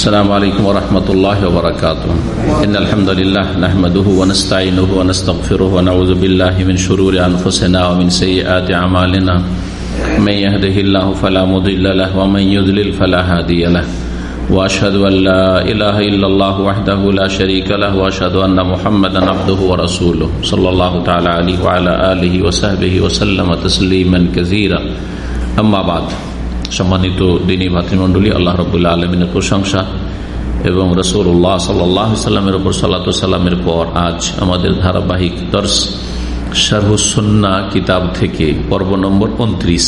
السلام عليكم ورحمة الله وبركاته. إن الحمد لله نحمده ونستعينه ونستغفره ونعوذ بالله من شرور أنفسنا ومن سيئات أعمالنا. من يهده الله فلا مضل له ومن يضلل فلا هادي له. وأشهد أن لا إله إلا الله وحده لا شريك له وأشهد أن محمدا عبده ورسوله. صلى الله تعالى عليه وعلى آله وصحبه وسلم تسليما كثيرا. أما بعد. সম্মানিত দিনী ভাতৃমণ্ডলী, আল্লাহ রবুল্লা আলমিনের প্রশংসা এবং রসুল্লাহ সাল্লাহ সাল্লামের ওপর সাল্লা সাল্লামের পর আজ আমাদের ধারাবাহিক দর্শ শারহুসন্না কিতাব থেকে পর্ব নম্বর উনত্রিশ।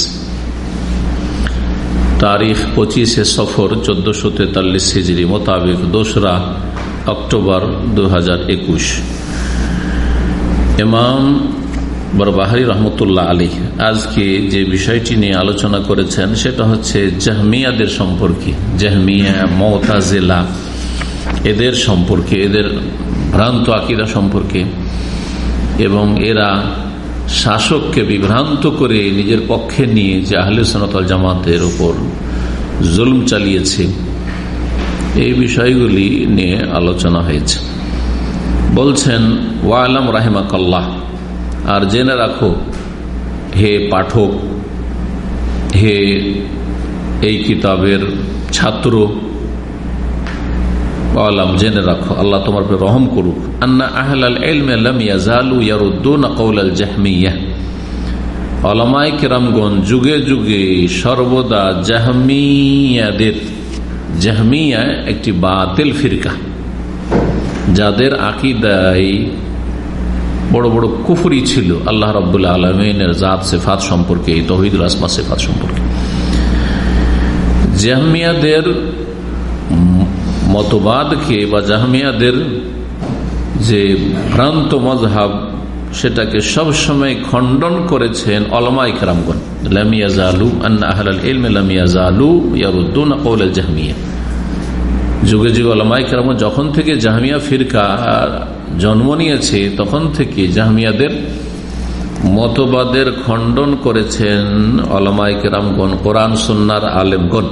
তারিখ পঁচিশে সফর চোদ্দশো তেতাল্লিশ হিজড়ি মোতাবেক দোসরা অক্টোবর দু হাজার একুশ। এমাম বরবাহারি রহমতুল্লাহ আলী আজকে যে বিষয়টি নিয়ে আলোচনা করেছেন, সেটা হচ্ছে জাহমিয়াদের সম্পর্কে, জাহমিয়া, মতাজেলা, এদের সম্পর্কে, এদের ভ্রান্ত আকিরা সম্পর্কে, এবং এরা শাসককে বিভ্রান্ত করে নিজের পক্ষে নিয়ে যে আহলে জামাতের ওপর জুলুম চালিয়েছে, এই বিষয়গুলি নিয়ে আলোচনা হয়েছে। বলছেন, ওয়ালাম রাহেমাকাল্লাহ আর জেনে রাখো, হে পাঠক, হে এই কিতাবের ছাত্র, আলাম, জেনে রাখো, আল্লাহ তোমার রহম করুক। আন্না আহলাল ইয়াজালু ইয়ারুদ্দুন কৌলাল জাহমিয়া। অলমাই কেরামগঞ্জ যুগে যুগে সর্বদা জাহমিয়াদের, জাহমিয়া একটি বাতিল ফিরকা। যাদের আকিদায় বড় বড় কুফুরি ছিল আল্লাহ রবাহ আলমিনের জাত, সেফাত সম্পর্কে, এই তহিদুল আসমা, সেফাত সম্পর্কে। জাহমিয়াদের মতবাদকে বা জাহমিয়াদের যে ভ্রান্ত মজহাব সেটাকে সবসময় খণ্ডন করেছেন অলমাই কেরামগন লামিয়া জালু আন্না আহলাল ইলমে লামিয়া জালু ইয়ারুদ্দুন কৌল জাহমিয়া। যুগে যুগে অলমাই কেরামগন যখন থেকে জাহমিয়া ফিরকা জন্ম নিয়েছে তখন থেকে জাহমিয়াদের মতবাদের খণ্ডন করেছেন অলমাইক রামগণ কোরআন সন্ন্যার আলেমগণ।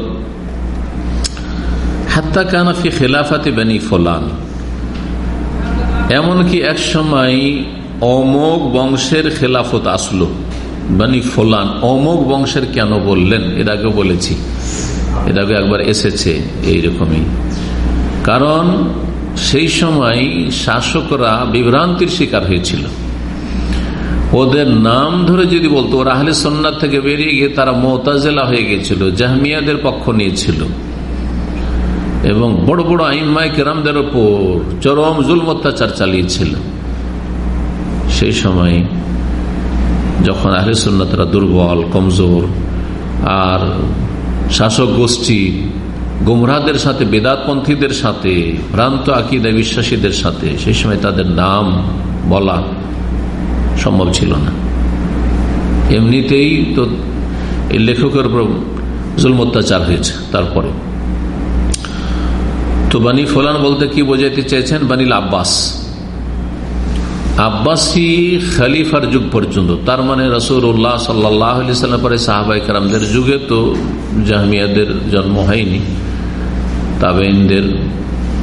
হাত্তা কানাফি খেলাফাতে বেনি ফোলান। এমনকি এক সময় অমোক বংশের খেলাফত আসলো। বানি ফোলান অমোক বংশের কেন বললেন? এর আগে বলেছি। এর আগে একবার এসেছে এইরকমই। কারণ সেই সময় শাসকরা বিভ্রান্তির শিকার হয়েছিল। ওদের নাম ধরে যদি বলতো, ওরা আহলে সন্ন্যার থেকে বেরিয়ে গিয়ে তারা মোতাজেলা হয়ে গেছিল জাহমিয়াদের পক্ষ নিয়েছিল। এবং বড় বড় আইমাই কেরামদের ওপর চরম জুল অত্যাচার চালিয়েছিল। সেই সময় যখন আহলে সন্ন্যতরা দুর্বল, কমজোর, আর শাসক গোষ্ঠী গুমরাদের সাথে, বেদাতপন্থীদের সাথে, ভ্রান্ত আকিদা বিশ্বাসীদের সাথে, সেই সময় তাদের নাম বলা সম্ভব ছিল না। এমনিতেই তো লেখকের উপর জুল অত্যাচার হয়েছে তারপরে। তো বানি ফোলান বলতে কি বোঝাইতে চেয়েছেন বানিল আব্বাস। আব্বাসী খালিফার যুগ পর্যন্ত, তার মানে রসুল্লাহ সাল্লাহ পরে সাহাবাই কালামদের যুগে তো জাহমিয়াদের জন্ম হয়নি। তাবেইনদের,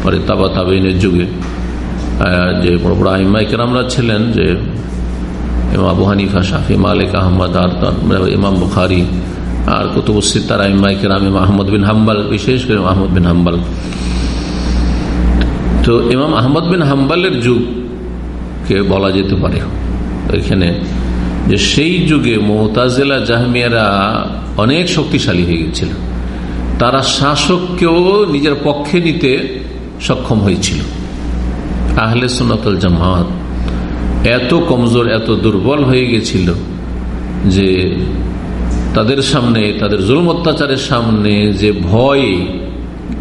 পরে তাবা তাবেইনের যুগে যে বড় বড় আহিমাইকেরামরা ছিলেন, যে আবু হানিফা, শাফি, মালিক, আহমদ, আর ইমাম বুখারি, আর কুতুবুসিদ্দার আহিমাইকেরাম ইমাম আহমদ বিন হাম্বাল, বিশেষ করে আহমদ বিন হাম্বাল। তো ইমাম আহমদ বিন হাম্বালের যুগকে বলা যেতে পারে। এখানে যে সেই যুগে মোহতাজেলা জাহমিয়ারা অনেক শক্তিশালী হয়ে গেছিল তারা শাসককেও নিজের পক্ষে নিতে সক্ষম হয়েছিল। আহলে সুনাতল জামাত এত কমজোর, এত দুর্বল হয়ে গেছিল যে তাদের সামনে, তাদের জুলম অত্যাচারের সামনে যে ভয়,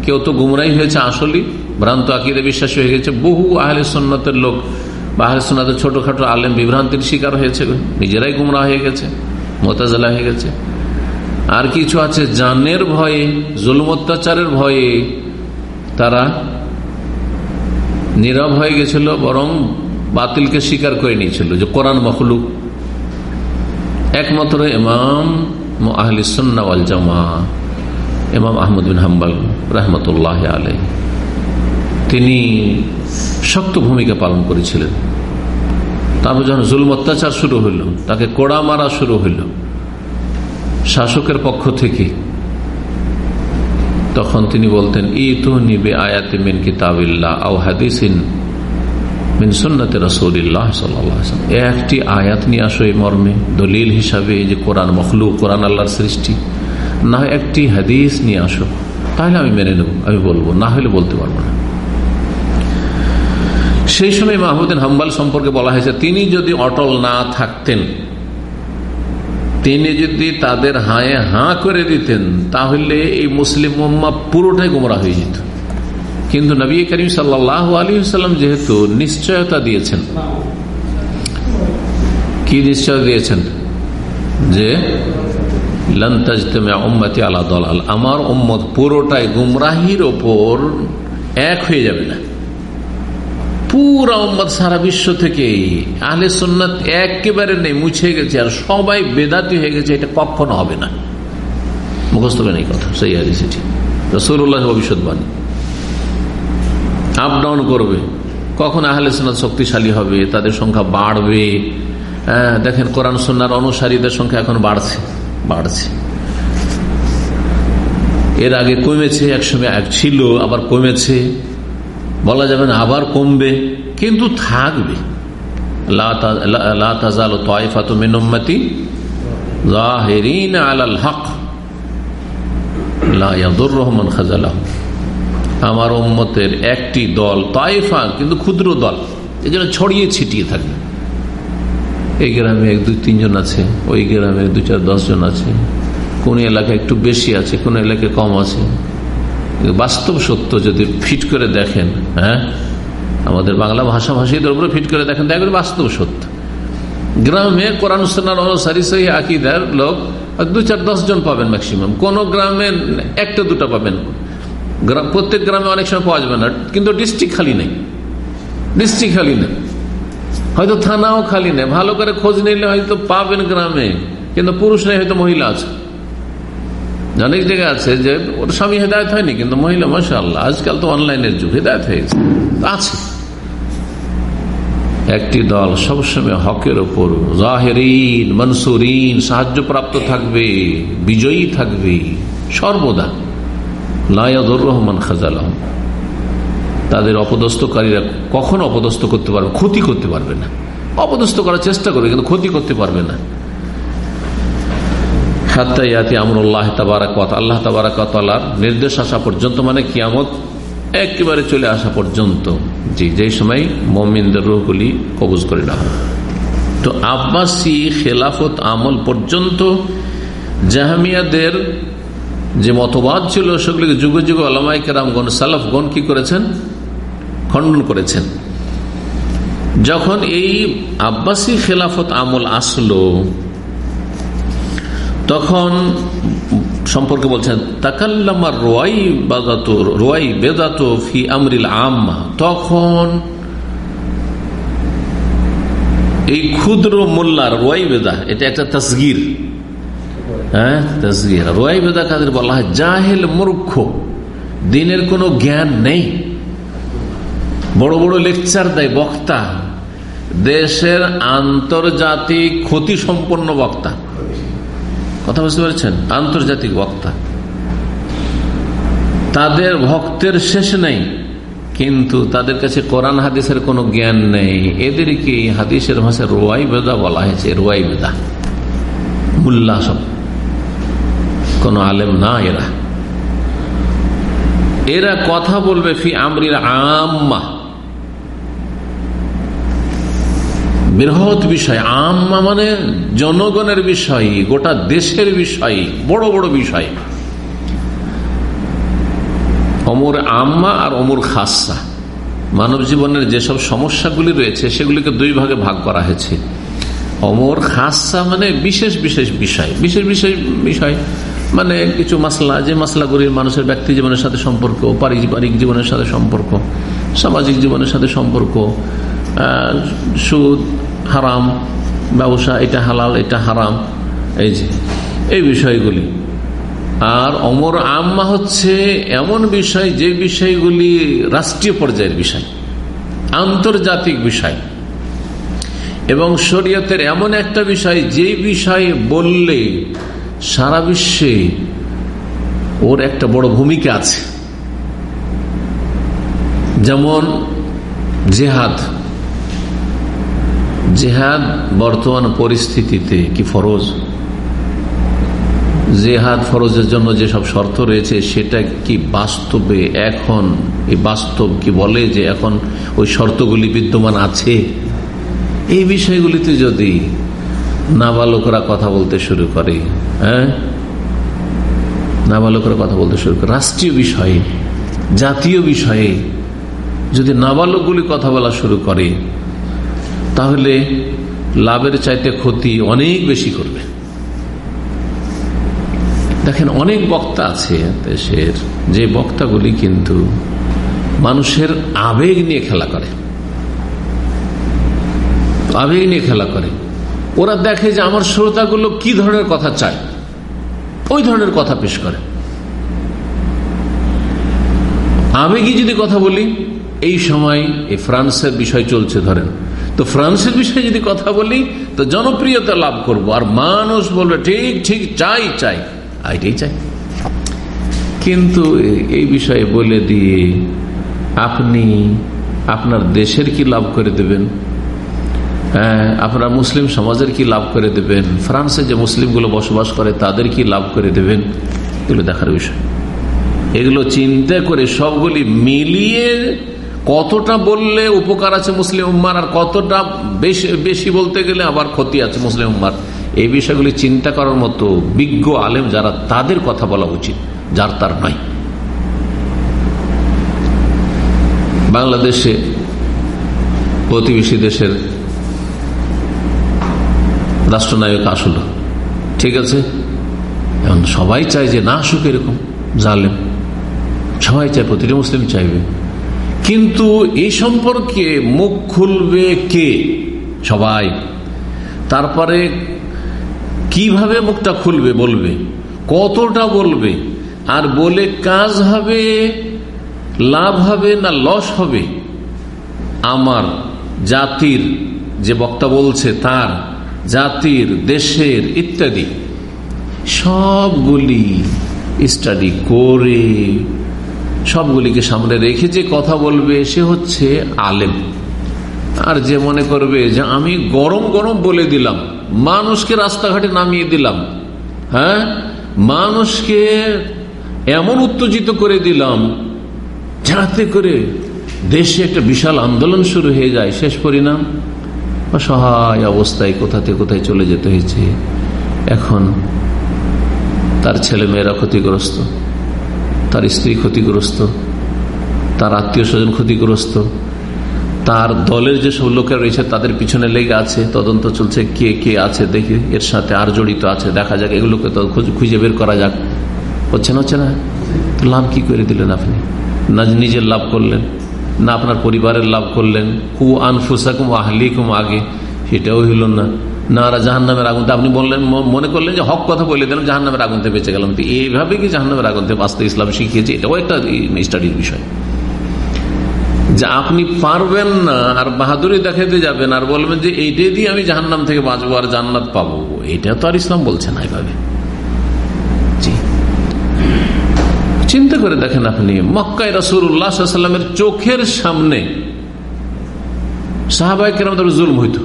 কেউ তো গুমরাই হয়েছে আসলে ভ্রান্ত আকিদে বিশ্বাস হয়ে গেছে। বহু আহলে সন্ন্যতের লোক বা আহলে সন্ন্যতের ছোটখাটো আলেম বিভ্রান্তির শিকার হয়েছে। নিজেরাই গুমরা হয়ে গেছে, মোতাজলা হয়ে গেছে। আর কিছু আছে জানের ভয়ে, জুলম অত্যাচারের ভয়ে। তারা নীরব হয়ে গেছিল, বরং বাতিলকে স্বীকার করে নিয়েছিল যে কোরআন মখলুক। একমাত্র ইমাম আহলি সন্না জামা ইমাম আহমদ বিন হাম্বাল রহমতুল্লাহ আলাই তিনি শক্ত ভূমিকা পালন করেছিলেন। তারপর যখন জুলম অত্যাচার শুরু হইল, তাকে কোড়া মারা শুরু হইল। শাসকের পক্ষ থেকে। তখন তিনি বলতেন ই তো নিবে আয়াতে মিন কিতাবিল্লাহ আও হাদিসিন একটি আয়াত নিয়ে আসো এই মর্মে, দলিল হিসাবে যে কোরআন মখলু কোরআন আল্লাহর সৃষ্টি। না একটি হাদিস নিয়ে আসো, তাহলে আমি মেনে নেব, আমি বলব, না হলে বলতে পারব না। সেই সময় মাহমুদিন হাম্বাল সম্পর্কে বলা হয়েছে, তিনি যদি অটল না থাকতেন তিনি যদি তাদের হায়ে হাঁ করে দিতেন, তাহলে এই মুসলিম মোহাম্মা পুরোটাই গোমরা হয়ে যেত। কিন্তু নবী করিম সাল্লাহ আলী সাল্লাম যেহেতু নিশ্চয়তা দিয়েছেন, কি নিশ্চয় দিয়েছেন? যে আমার উম্মত পুরোটাই গুমরাহির ওপর এক হয়ে যাবে না। পুরা উম্মত সারা বিশ্ব থেকে আহলে সন্ন্যত একেবারে নেই, মুছে গেছে, আর সবাই বেদাতি হয়ে গেছে, এটা কখনো হবে না। মুখস্থ নেই কথা, সেই হাদিস এটি রসুল্লাহ ভবিষ্যৎবাণী। আপ ডাউন করবে। কখন আহলে সন্ন্যত শক্তিশালী হবে, তাদের সংখ্যা বাড়বে। হ্যাঁ দেখেন কোরআন সন্ন্যার অনুসারীদের সংখ্যা এখন বাড়ছে বাড়ছে। এর আগে কমেছে, একসময় এক ছিল, আবার কমেছে। বলা যাবে না, আবার কমবে, কিন্তু থাকবে। আমার উম্মতের একটি দল তাইফা, কিন্তু ক্ষুদ্র দল জন্য ছড়িয়ে ছিটিয়ে থাকবে এই গ্রামে এক, দুই, তিনজন আছে, ওই গ্রামে দু চার, দশজন আছে। কোন এলাকায় একটু বেশি আছে, কোন এলাকায় কম আছে। বাস্তব সত্য যদি ফিট করে দেখেন হ্যাঁ? আমাদের বাংলা ভাষাভাষীদের উপরে ফিট করে দেখেন দেখবেন বাস্তব সত্য। গ্রামে কোরআন অনুসারী সেই আকিদার লোক দু চার জন পাবেন ম্যাক্সিমাম কোন গ্রামে একটা দুটা পাবেন। প্রত্যেক গ্রামে অনেক সময় পাওয়া যাবে না, কিন্তু ডিস্ট্রিক্ট খালি নেই। ডিস্ট্রিক্ট খালি নেই। হয়তো থানাও খালি নেই। ভালো করে খোঁজ নিলে হয়তো পাবেন গ্রামে, কিন্তু পুরুষ নেই, হয়তো মহিলা আছে। অনেক জায়গায় আছে যে, ওর স্বামী হেদায়ত হয়নি, কিন্তু মহিলা মাসাল্লাহ আজকাল তো অনলাইনের যুগ, হেদায়ত হয়ে গেছে। আছে। একটি দল সবসময় হকের ওপর জাহেরিন, মনসুরিন, সাহায্যপ্রাপ্ত থাকবে, বিজয়ী থাকবে, সর্বদা। লায়াদুর রহমান খাজাল তাদের অপদস্থকারীরা কখনো অপদস্থ করতে পারবে ক্ষতি করতে পারবে না। অপদস্থ করার চেষ্টা করবে, কিন্তু ক্ষতি করতে পারবে না। আল্লাহ তাবারাকার নির্দেশ আসা পর্যন্ত মানে কিয়ামত একেবারে চলে আসা পর্যন্ত জি যে সময় মমিনদের রুহগুলি কবজ করে না তো আব্বাসি খেলাফত আমল পর্যন্ত জাহামিয়াদের যে মতবাদ ছিল, সেগুলিকে যুগে যুগে আলামাই কেরামগণ, সালাফগণ কি করেছেন? খণ্ডন করেছেন। যখন এই আব্বাসী খেলাফত আমল আসলো তখন সম্পর্কে বলছেন তাকাল্লামার রোয়াই বাদাত, রোয়াই বেদাত ফি আমরিল আম্মা। তখন এই ক্ষুদ্র মোল্লার রোয়াই বেদা, এটা একটা তসগির। হ্যাঁ বেদা কাদের বলা জাহেল মূর্খ। দিনের কোনো জ্ঞান নেই। বড় বড় লেকচার দেয় বক্তা। দেশের আন্তর্জাতিক ক্ষতি সম্পন্ন বক্তা। কথা বুঝতে পারছেন? আন্তর্জাতিক বক্তা। তাদের ভক্তের শেষ নেই, কিন্তু তাদের কাছে কোরআন হাদিসের কোনো জ্ঞান নেই। এদেরকে হাদিসের ভাষায় রোয়াই বেদা বলা হয়েছে রোয়াই বেদা মুল্লা সব। কোন আলেম না এরা। এরা কথা বলবে ফি আমরির আম্মা। বৃহৎ বিষয় আম্মা মানে জনগণের বিষয়, গোটা দেশের বিষয়, বড় বড় বিষয়। অমর আম্মা আর অমর খাসা। মানব জীবনের যেসব সমস্যাগুলি রয়েছে, সেগুলিকে দুই ভাগে ভাগ করা হয়েছে। অমর খাসা মানে বিশেষ বিশেষ বিষয়। বিশেষ বিশেষ বিষয় মানে কিছু মাসলা, যে মাসলাগুলির মানুষের ব্যক্তি জীবনের সাথে সম্পর্ক, পারিবারিক জীবনের সাথে সম্পর্ক, সামাজিক জীবনের সাথে সম্পর্ক সুদ হারাম, ব্যবসা, এটা হালাল, এটা হারাম, এই যে, এই বিষয়গুলি। আর অমর আম্মা হচ্ছে এমন বিষয়, যে বিষয়গুলি রাষ্ট্রীয় পর্যায়ের বিষয়, আন্তর্জাতিক বিষয়। এবং শরীয়তের এমন একটা বিষয়, যে বিষয়ে বললে সারা বিশ্বে ওর একটা বড় ভূমিকা আছে। যেমন জেহাদ। জেহাদ বর্তমান পরিস্থিতিতে কি ফরজ? জেহাদ ফরজের জন্য যেসব শর্ত রয়েছে, সেটা কি বাস্তবে এখন? এই বাস্তব কি বলে যে এখন ওই শর্তগুলি বিদ্যমান আছে? এই বিষয়গুলিতে যদি নাবালকরা কথা বলতে শুরু করে হ্যাঁ? নাবালকরা কথা বলতে শুরু করে। রাষ্ট্রীয় বিষয়ে, জাতীয় বিষয়ে যদি নাবালকগুলি কথা বলা শুরু করে তাহলে লাভের চাইতে ক্ষতি অনেক বেশি করবে। দেখেন, অনেক বক্তা আছে দেশের, যে বক্তাগুলি কিন্তু মানুষের আবেগ নিয়ে খেলা করে। আবেগ নিয়ে খেলা করে। ওরা দেখে যে আমার শ্রোতাগুলো কি ধরনের কথা চায়, ওই ধরনের কথা পেশ করে। আবেগই যদি কথা বলি, এই সময় এই ফ্রান্সের বিষয় চলছে ধরেন। তো ফ্রান্সের বিষয়ে যদি কথা বলি, তো জনপ্রিয়তা লাভ করব। আর মানুষ বলবে, ঠিক ঠিক, চাই চাই। এটাই চাই। কিন্তু এই বিষয়ে বলে দিয়ে আপনি আপনার দেশের কি লাভ করে দেবেন? হ্যাঁ আপনার মুসলিম সমাজের কি লাভ করে দেবেন? ফ্রান্সে যে মুসলিমগুলো বসবাস করে, তাদের কি লাভ করে দেবেন? এগুলো দেখার বিষয়। এগুলো চিন্তা করে সবগুলি মিলিয়ে কতটা বললে উপকার আছে মুসলিম উম্মার, আর কতটা বেশি বেশি বলতে গেলে আবার ক্ষতি আছে মুসলিম উম্মার। এই বিষয়গুলি চিন্তা করার মতো বিজ্ঞ আলেম যারা, তাদের কথা বলা উচিত, যার তার নয় বাংলাদেশে প্রতিবেশী দেশের রাষ্ট্রনায়ক আসলো, ঠিক আছে? সবাই চায় যে না আসুক এরকম জালেম। সবাই চায় প্রতিটি মুসলিম চাইবে। কিন্তু এই সম্পর্কে মুখ খুলবে কে? সবাই। তারপরে কীভাবে মুখটা খুলবে বলবে? কতটা বলবে? আর বলে কাজ হবে, লাভ হবে না লস হবে? আমার জাতির, যে বক্তা বলছে তার, জাতির, দেশের ইত্যাদি, সবগুলি স্টাডি করে সবগুলিকে সামনে রেখে যে কথা বলবে সে হচ্ছে আলেম। আর যে মনে করবে যে আমি গরম গরম বলে দিলাম, মানুষকে রাস্তাঘাটে নামিয়ে দিলাম হ্যাঁ? মানুষকে এমন উত্তেজিত করে দিলাম যাতে করে দেশে একটা বিশাল আন্দোলন শুরু হয়ে যায়। শেষ পরিণাম? অসহায় অবস্থায় কোথাতে কোথায় চলে যেতে হয়েছে? এখন তার ছেলে মেয়েরা ক্ষতিগ্রস্ত। তার স্ত্রী ক্ষতিগ্রস্ত, তার আত্মীয় স্বজন ক্ষতিগ্রস্ত, তার দলের যেসব লোকেরা রয়েছে তাদের পিছনে লেগে আছে, তদন্ত চলছে, কে কে আছে দেখি, এর সাথে আর জড়িত আছে, দেখা যাক, এগুলোকে তো খুঁজে বের করা যাক। হচ্ছে না হচ্ছে না? লাভ কি করে দিলেন আপনি? না নিজের লাভ করলেন, না আপনার পরিবারের লাভ করলেন। কু আনফুসাকুম আহলিকুম আগে, সেটাও হইল না। না আর জাহান নামের আগুন আপনি বললেন মনে করলেন যে হক কথা বলে দিলাম জাহান নামের আগুন থেকে বেঁচে গেলাম। তো এইভাবে কি জাহান নামের আগুন থেকে বাঁচতে ইসলাম শিখিয়েছে? এটাও একটা স্টাডির বিষয়। যে আপনি পারবেন না, আর বাহাদুরি দেখাতে যাবেন, আর বলবেন যে এইটাই দিয়ে আমি জাহান্নাম থেকে বাঁচবো আর জান্নাত পাবো। এটা তো আর ইসলাম বলছে না এইভাবে চিন্তা করে দেখেন আপনি মক্কাই রসুল্লাহামের চোখের সামনে সাহাবাই কেরাম জুলম হইত।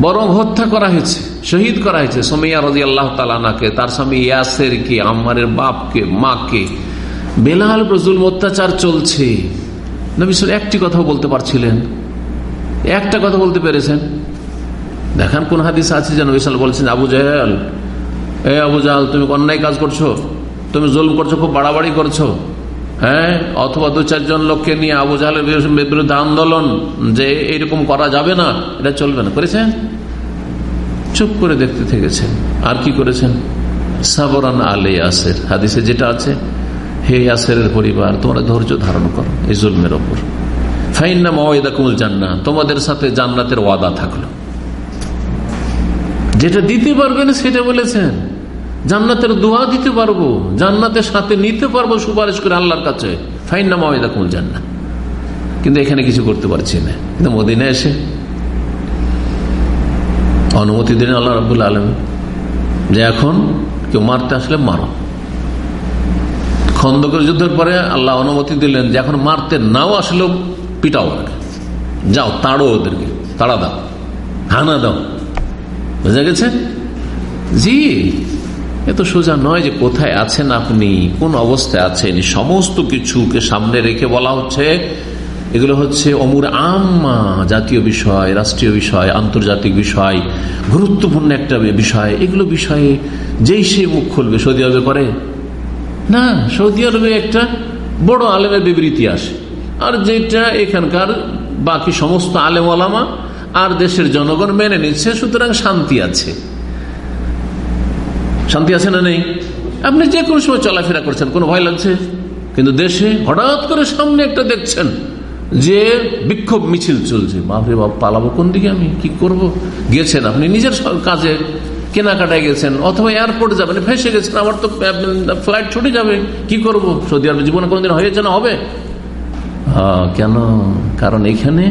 বরং হত্যা করা হয়েছে, শহীদ করা হয়েছে। সোমিয়া রাজি আল্লাহ তালানাকে তার স্বামী ইয়াসের কে আম্মারের বাপকে, মাকে। বেলাল জুলম অত্যাচার চলছে। নবিসর একটি কথা বলতে পারছিলেন। একটা কথা বলতে পেরেছেন। দেখান কোন হাদিস আছে যেন বিশাল বলছেন, আবু জাহাল? এ আবু জাহাল, তুমি অন্যায় কাজ করছ, তুমি জুলম করছ, খুব বাড়াবাড়ি করছ। হ্যাঁ অথবা দু চারজন লোককে নিয়ে আবু জাহালের বিরুদ্ধে আন্দোলন যে এরকম করা যাবে না, এটা চলবে না। করেছেন? চুপ করে দেখতে থেকেছেন। আর কি করেছেন? সাবরান আলে আসের হাদিসে যেটা আছে, হে আসের পরিবার, তোমরা ধৈর্য ধারণ করো এই জুলমের ওপর। ফাইন্না মাওয়াইদা কুমুল জান্না তোমাদের সাথে জান্নাতের ওয়াদা থাকল। যেটা দিতে পারবেন সেটা বলেছেন। জান্নাতের দোয়া দিতে পারব, জান্নাতের সাথে নিতে পারব সুপারিশ করে আল্লাহর কাছে। ফাইন নামা দেখুন জান্নাত কিন্তু এখানে কিছু করতে পারছি না। কিন্তু মদিনে এসে অনুমতি দিলেন আল্লাহ রাবুল আলম যে এখন কেউ মারতে আসলে মারো। খন্দকের যুদ্ধের পরে আল্লাহ অনুমতি দিলেন যে এখন মারতে নাও আসলেও পিটাও যাও, তাড়ো ওদেরকে, তাড়া দাও, হানা দাও। বুঝা গেছে? জি এত সোজা নয় যে কোথায় আছেন আপনি, কোন অবস্থায় আছেন। সমস্ত কিছুকে সামনে রেখে বলা হচ্ছে, এগুলো হচ্ছে অমুর আম্মা জাতীয় বিষয়, রাষ্ট্রীয় বিষয়, আন্তর্জাতিক বিষয়, গুরুত্বপূর্ণ একটা বিষয়। এগুলো বিষয়ে যেই সে মুখ খুলবে, সৌদি আরবে করে? না, সৌদি আরবে একটা বড় আলেমের বিবৃতি আসে। আর যেটা এখানকার বাকি সমস্ত আলেম আলামা আর দেশের জনগণ মেনে নিচ্ছে, সুতরাং শান্তি আছে। শান্তি আছে না নেই? আপনি যে কোনো সময় চলাফেরা করছেন, কোনো ভয় লাগছে? কিন্তু দেশে হঠাৎ করে সামনে একটা দেখছেন যে বিক্ষোভ মিছিল চলছে। বাপরে বাপ, পালাবো কোন দিকে আমি? কি করব? গেছেন আপনি নিজের কাজে। কেনাকাটায় গেছেন, অথবা এয়ারপোর্টে যাবেন, ফেসে গেছেন, আমার তো ফ্লাইট ছুটে যাবে। কি করব? সৌদি আরবে জীবনে কোনদিন হয়েছে না হবে? কেন? কারণ এখানে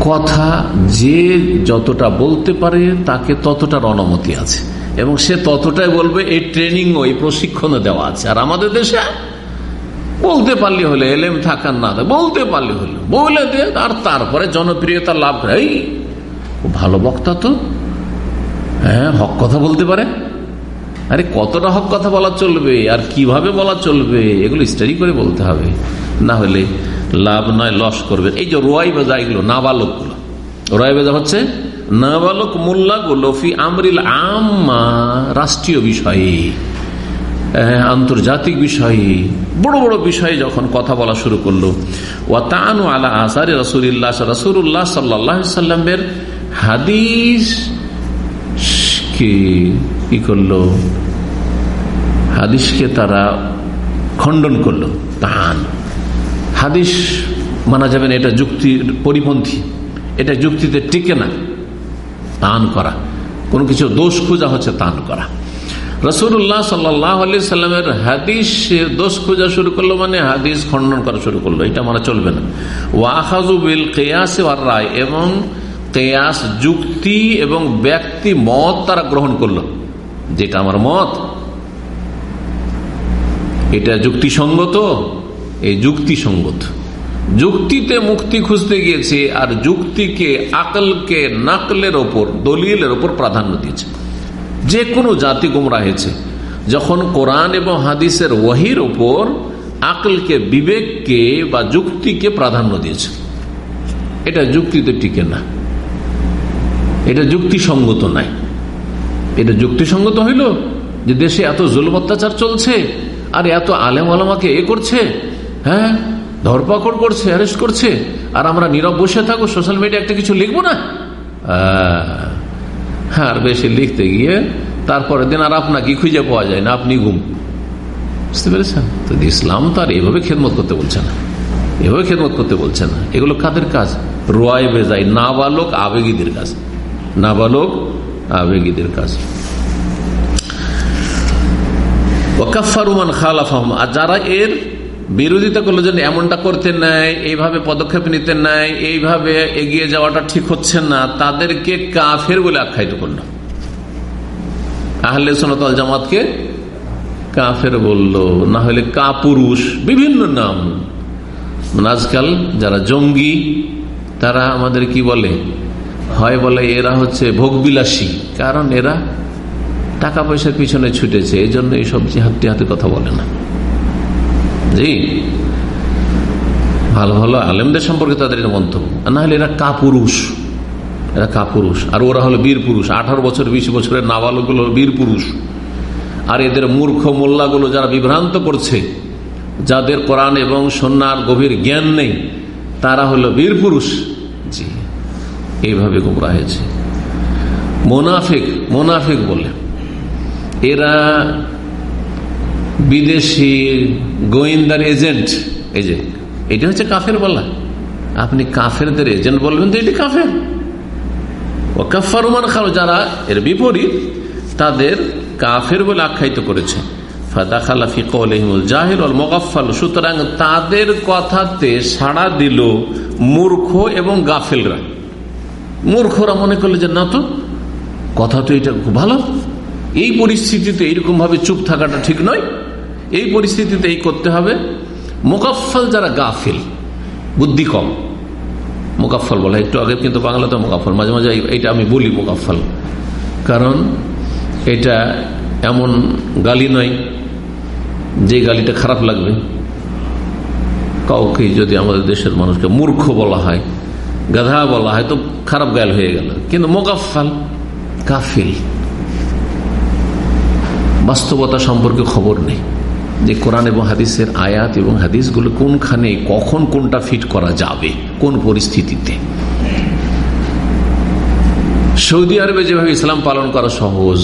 কথা যে যতটা বলতে পারে, তাকে ততটার অনুমতি আছে। এবং সে ততটাই বলবে, এই ট্রেনিং ওই প্রশিক্ষণও দেওয়া আছে। আর আমাদের দেশে বলতে পারলে হলে, এলেম থাকার না, বলতে পারলে হলে, বলে দে, আর তারপরে জনপ্রিয়তা লাভ ভালো বক্তা তো। হ্যাঁ হক কথা বলতে পারে। আরে কতটা হক কথা বলা চলবে? আর কীভাবে বলা চলবে? এগুলো স্টাডি করে বলতে হবে। না হলে লাভ নয় লস করবে। এই যে রোয়াই বেজা এগুলো নাবালকগুলো রোয়াই বেজা হচ্ছে, নাবালক মোল্লা গুলো ফি আমরিল আম্মা রাষ্ট্রীয় বিষয়ে আন্তর্জাতিক বিষয়ে। বড় বড় বিষয়ে যখন কথা বলা শুরু করল। ওয়াতানু আলা সাল্লামের হাদিস কে কি করল? হাদিসকে তারা খণ্ডন করল তান হাদিস মানা যাবে না, এটা যুক্তির পরিপন্থী। এটা যুক্তিতে টিকে না, তান করা। কোনো কিছু দোষ খোঁজা হচ্ছে, তান করা। রসুল্লাহ সাল্লামের হাদিস দোষ খোঁজা শুরু করল মানে হাদিস খণ্ডন করা শুরু করল, এটা মানে চলবে না। ওয়াহাজুবিল কেয়াস রায়, এবং কেয়াস যুক্তি এবং ব্যক্তি মত তারা গ্রহণ করল। যেটা আমার মত। এটা যুক্তিসঙ্গত, এই যুক্তিসঙ্গত। যুক্তিতে মুক্তি খুঁজতে গিয়েছে আর যুক্তিকে আকলকে নাকলের ওপর, দলিলের ওপর প্রাধান্য দিয়েছে। যে কোনো জাতি গুমরা হয়েছে। যখন কোরআন এবং হাদিসের ওয়াহির ওপর আকলকে, বিবেককে বা যুক্তিকে প্রাধান্য দিয়েছে। এটা যুক্তিতে টিকে না। এটা যুক্তিসঙ্গত নাই এটা যুক্তিসঙ্গত হইল যে দেশে এত জুলম অত্যাচার চলছে আর এত আলেম আলমাকে এ করছে হ্যাঁ? ধরপাকড় করছে অ্যারেস্ট করছে, আর আমরা নীরব বসে থাকব সোশ্যাল মিডিয়া একটা কিছু লিখব না? হ্যাঁ আর বেশি লিখতে গিয়ে তারপরের দিন আর আপনাকে খুঁজে পাওয়া যায় না, আপনি গুম বুঝতে পেরেছেন? তো ইসলাম তো আর এভাবে খেদমত করতে বলছে না। এভাবে খেদমত করতে বলছে না। এগুলো কাদের কাজ? রোয়াই বেজাই নাবালক আবেগীদের কাজ। নাবালক আবেগীদের খালাফাহম। আর যারা এর বিরোধিতা করল যে এমনটা করতে নাই, এইভাবে পদক্ষেপ নিতে নাই, এইভাবে এগিয়ে যাওয়াটা ঠিক হচ্ছে না, তাদেরকে কাফের বলে আখ্যায়িত করল। আহলে সোনাতল জামাতকে কাফের বলল না হলে কাপুরুষ, বিভিন্ন নাম। আজকাল যারা জঙ্গি, তারা আমাদের কি বলে? হয় বলে এরা হচ্ছে ভোগবিলাসী। কারণ এরা টাকা পয়সার পিছনে ছুটেছে এই জন্য এই সব হাতে হাতে কথা বলে না। জি? ভালো ভালো। আলেমদের সম্পর্কে তাদের মন্তব্য। না হলে এরা কাপুরুষ। এরা কাপুরুষ। আর ওরা হলো বীর পুরুষ আঠারো বছর, বিশ বছরের নাবালকগুলো বীর পুরুষ আর এদের মূর্খ মোল্লাগুলো যারা বিভ্রান্ত করছে, যাদের কোরআন এবং সন্ন্যার গভীর জ্ঞান নেই, তারা হলো বীর পুরুষ জি। এইভাবে গোমরা হয়েছে। মোনাফিক মোনাফিক বলে এরা বিদেশি গোয়েন্দার এজেন্ট। এজেন্ট এটা হচ্ছে কাফের বলা। আপনি কাফেরদের এজেন্ট বলবেন তো এটি কাফের। ও কাফারুমান খালো যারা এর বিপরীত, তাদের কাফের বলে আখ্যায়িত করেছে। সুতরাং তাদের কথাতে সাড়া দিল মূর্খ এবং গাফেলরা। মূর্খরা মনে করলে যে, না তো, কথা তো এটা খুব ভালো। এই পরিস্থিতিতে এইরকম ভাবে চুপ থাকাটা ঠিক নয়। এই পরিস্থিতিতে এই করতে হবে। মোকাফল যারা গাফিল, বুদ্ধি কম। মোকাফল বলা একটু আগে কিন্তু বাংলাতে মোকাফল মাঝে মাঝে এইটা আমি বলি মোকাফল কারণ এটা এমন গালি নয় যে গালিটা খারাপ লাগবে। কাউকে যদি আমাদের দেশের মানুষকে মূর্খ বলা হয় গাধা বলা হয়তো খারাপ গাল হয়ে গেল। কিন্তু মোকাফাল কাফিল। বাস্তবতা সম্পর্কে খবর নেই। যে কোরআন এবং হাদিসের আয়াত এবং হাদিসগুলো কোনখানে, কখন কোনটা ফিট করা যাবে, কোন পরিস্থিতিতে। সৌদি আরবে যেভাবে ইসলাম পালন করা সহজ,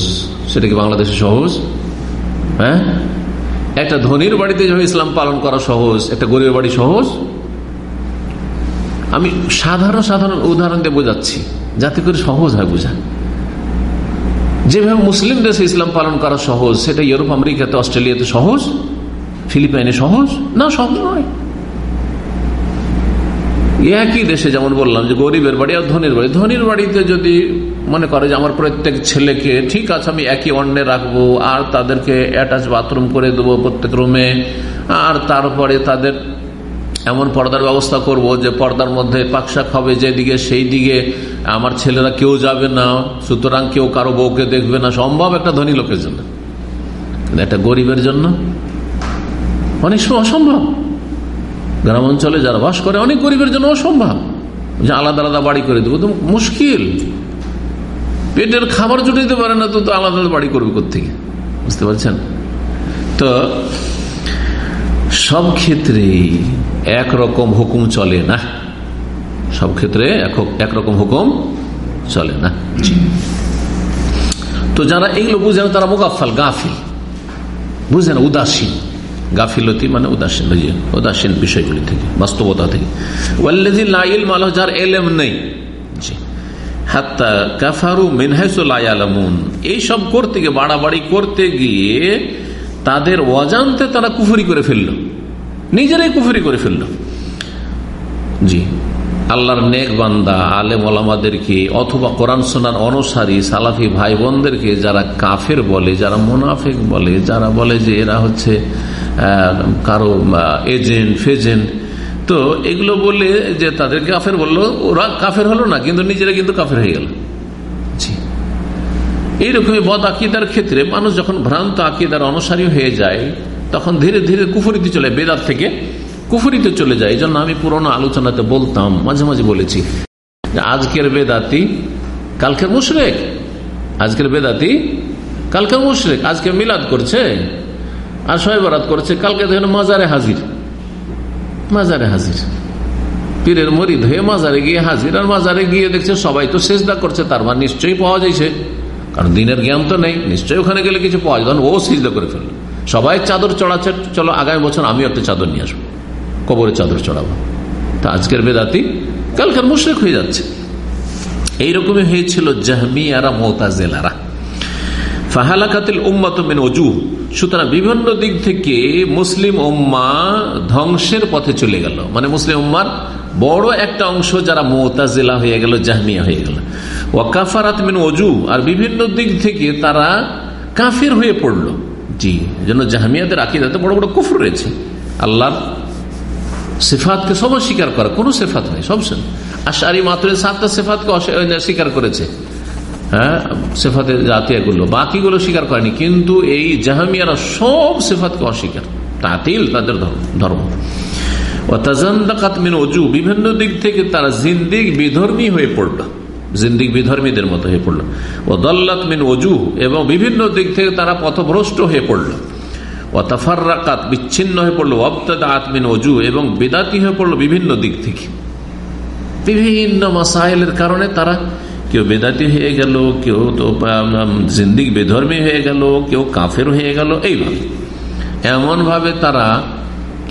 সেটা কি বাংলাদেশে সহজ? হ্যাঁ? একটা ধনির বাড়িতে যেভাবে ইসলাম পালন করা সহজ, একটা গরিবের বাড়ি সহজ? আমি সাধারণ সাধারণ উদাহরণ দিয়ে বোঝাচ্ছি, যাতে করে সহজ হয় বোঝা। যেভাবে মুসলিম দেশে ইসলাম পালন করা সহজ, সেটা ইউরোপ, আমেরিকাতে, অস্ট্রেলিয়াতে সহজ, ফিলিপাইনে সহজ? না সহজ নয়। একই দেশে যেমন বললাম যে গরিবের বাড়ি আর ধনির বাড়ি। ধনির বাড়িতে যদি মনে করে যে আমার প্রত্যেক ছেলেকে, ঠিক আছে, আমি একই অন্যে রাখব, আর তাদেরকে অ্যাটাচ বাথরুম করে দেবো প্রত্যেক রুমে আর তারপরে তাদের এমন পর্দার ব্যবস্থা করব যে পর্দার মধ্যে পাকশাক হবে যেদিকে সেই দিকে আমার ছেলেরা কেউ যাবে না, সুতরাং কেউ কারও বউকে দেখবে না। সম্ভব একটা ধনী লোকের জন্য। একটা গরিবের জন্য অনেক সময় অসম্ভব। গ্রাম অঞ্চলে যারা বাস করে অনেক গরিবের জন্য অসম্ভব। যে আলাদা আলাদা বাড়ি করে দেবো তো মুশকিল। পেটের খাবার জুটে দিতে পারে না তো আলাদা আলাদা বাড়ি করবে কোথেকে বুঝতে পারছেন? তো সব ক্ষেত্রে একরকম হুকুম চলে না। সব ক্ষেত্রে একরকম হুকুম চলে না। তো যারা এইগুলো বুঝে না তারা মুগাফাল গাফিল। বুঝে না উদাসীন। গাফিলতি মানে উদাসীন উদাসীন বিষয়গুলি থেকে বাস্তবতা থেকে। ওয়াল্লাজি লাইল মালহ যার এলেম নেই। হাত্তা কাফারু এইসব করতে গিয়ে বাড়াবাড়ি করতে গিয়ে তাদের অজান্তে তারা কুফুরি করে ফেলল। নিজেরাই কুফুরি করে ফেলল। জি, আল্লাহর নেক বান্দা, আলেম ওলামাদেরকে অথবা কোরআন সোনার অনুসারী, সালাফি ভাই বোনদেরকে যারা কাফের বলে, যারা মোনাফেক বলে, যারা বলে যে এরা হচ্ছে কারও এজেন্ট ফেজেন্ট, তো এগুলো বলে যে তাদের কাফের বলল, ওরা কাফের হলো না, কিন্তু নিজেরা কিন্তু কাফের হয়ে গেল। এইরকমই বদ আকিদার ক্ষেত্রে মানুষ যখন ভ্রান্ত আকিদার অনুসারী হয়ে যায়, তখন ধীরে ধীরে কুফুরিতে চলে বেদার থেকে কুফুরিতে চলে যায়। এই জন্য আমি পুরোনো আলোচনাতে বলতাম, মাঝে মাঝে বলেছি আজকের বেদাতি কালকের মুশরেক। আজকের বেদাতি কালকের মুশরেক। আজকে মিলাদ করছে, আর সবাই করছে, কালকে দেখেন মাজারে হাজির। মাজারে হাজির। পীরের মরিদ হয়ে মাজারে গিয়ে হাজির, আর মাজারে গিয়ে দেখছে সবাই তো শেষদা করছে, তার মানে নিশ্চয়ই পাওয়া যাইছে। কারণ দিনের জ্ঞান তো নেই, নিশ্চয়ই ওখানে গেলে কিছু পাওয়া যায় ও সিজদা করে ফেলল। সবাই চাদর চড়াচ্ছে চলো, আগামী বছর আমিও একটা চাদর নিয়ে আসব। কবরে চাদর চড়াবো। তা আজকের বেদাতি কালকার মুশ্রেক হয়ে যাচ্ছে। এইরকমই হয়েছিল জাহমিয়ারা, মোতাজেলারা। ফাহালাকাতিল উম্মাত মিন অজু সুতরাং বিভিন্ন দিক থেকে মুসলিম উম্মা ধ্বংসের পথে চলে গেল। মানে মুসলিম উম্মার বড় একটা অংশ যারা মোতাজেলা হয়ে গেল, জাহমিয়া হয়ে গেল। ওয়াকাফারাত মিন অজু আর বিভিন্ন দিক থেকে তারা কাফির হয়ে পড়ল। জি জন্য জাহামিয়াদের আকিদাতে বড় বড় কুফর রয়েছে। আল্লাহর সেফাতকে সব স্বীকার করা, কোনো সেফাত নেই, সব আশারি মাত্র সাতটা সেফাতকে স্বীকার করেছে। হ্যাঁ সেফাতে জাতীয়গুলো, বাকিগুলো স্বীকার করেনি, কিন্তু এই জাহামিয়ারা সব সেফাতকে অস্বীকার। তাতিল, তাদের ধর্ম। অজু বিভিন্ন দিক থেকে তারা জিন্দিক বিধর্মী হয়ে পড়ল। জিন্দিক বিধর্মীদের মতো হয়ে পড়ল। ও দল্লাত মিন অজু এবং বিভিন্ন দিক থেকে তারা পথভ্রষ্ট হয়ে পড়ল। ও তাফার্রাকাত, বিচ্ছিন্ন হয়ে পড়ল। অবতাদা আতমিন অজু এবং বেদাতি হয়ে পড়ল বিভিন্ন দিক থেকে। বিভিন্ন মাসাইলের কারণে তারা কেউ বেদাতি হয়ে গেল, কেউ তো জিন্দিক বেধর্মী হয়ে গেল, কেউ কাফের হয়ে গেল, এইভাবে। এমনভাবে তারা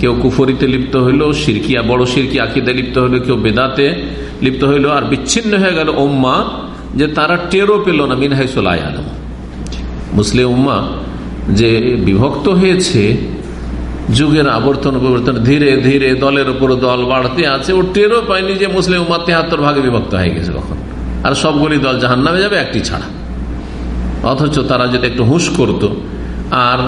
কেউ কুফরিতে লিপ্ত হইল, সিরকিয়া, বড় সিরকি আকিদে লিপ্ত হইল, কেউ বেদাতে লিপ্ত হইল, আর বিচ্ছিন্ন হয়ে গেল ওম্মা যে তারা টেরও পেল না মিনহাইসুল আয়ালম মুসলিম উম্মা যে বিভক্ত হয়েছে, যুগের আবর্তন পরিবর্তন ধীরে ধীরে দলের উপর দল বাড়তে আছে, ও টেরও পায়নি যে মুসলিম উম্মা তেহাত্তর ভাগে বিভক্ত হয়ে গেছে কখন। আর সবগুলি দল জাহান নামে যাবে, একটি ছাড়া। অথচ তারা যদি একটু হুঁশ করত, আর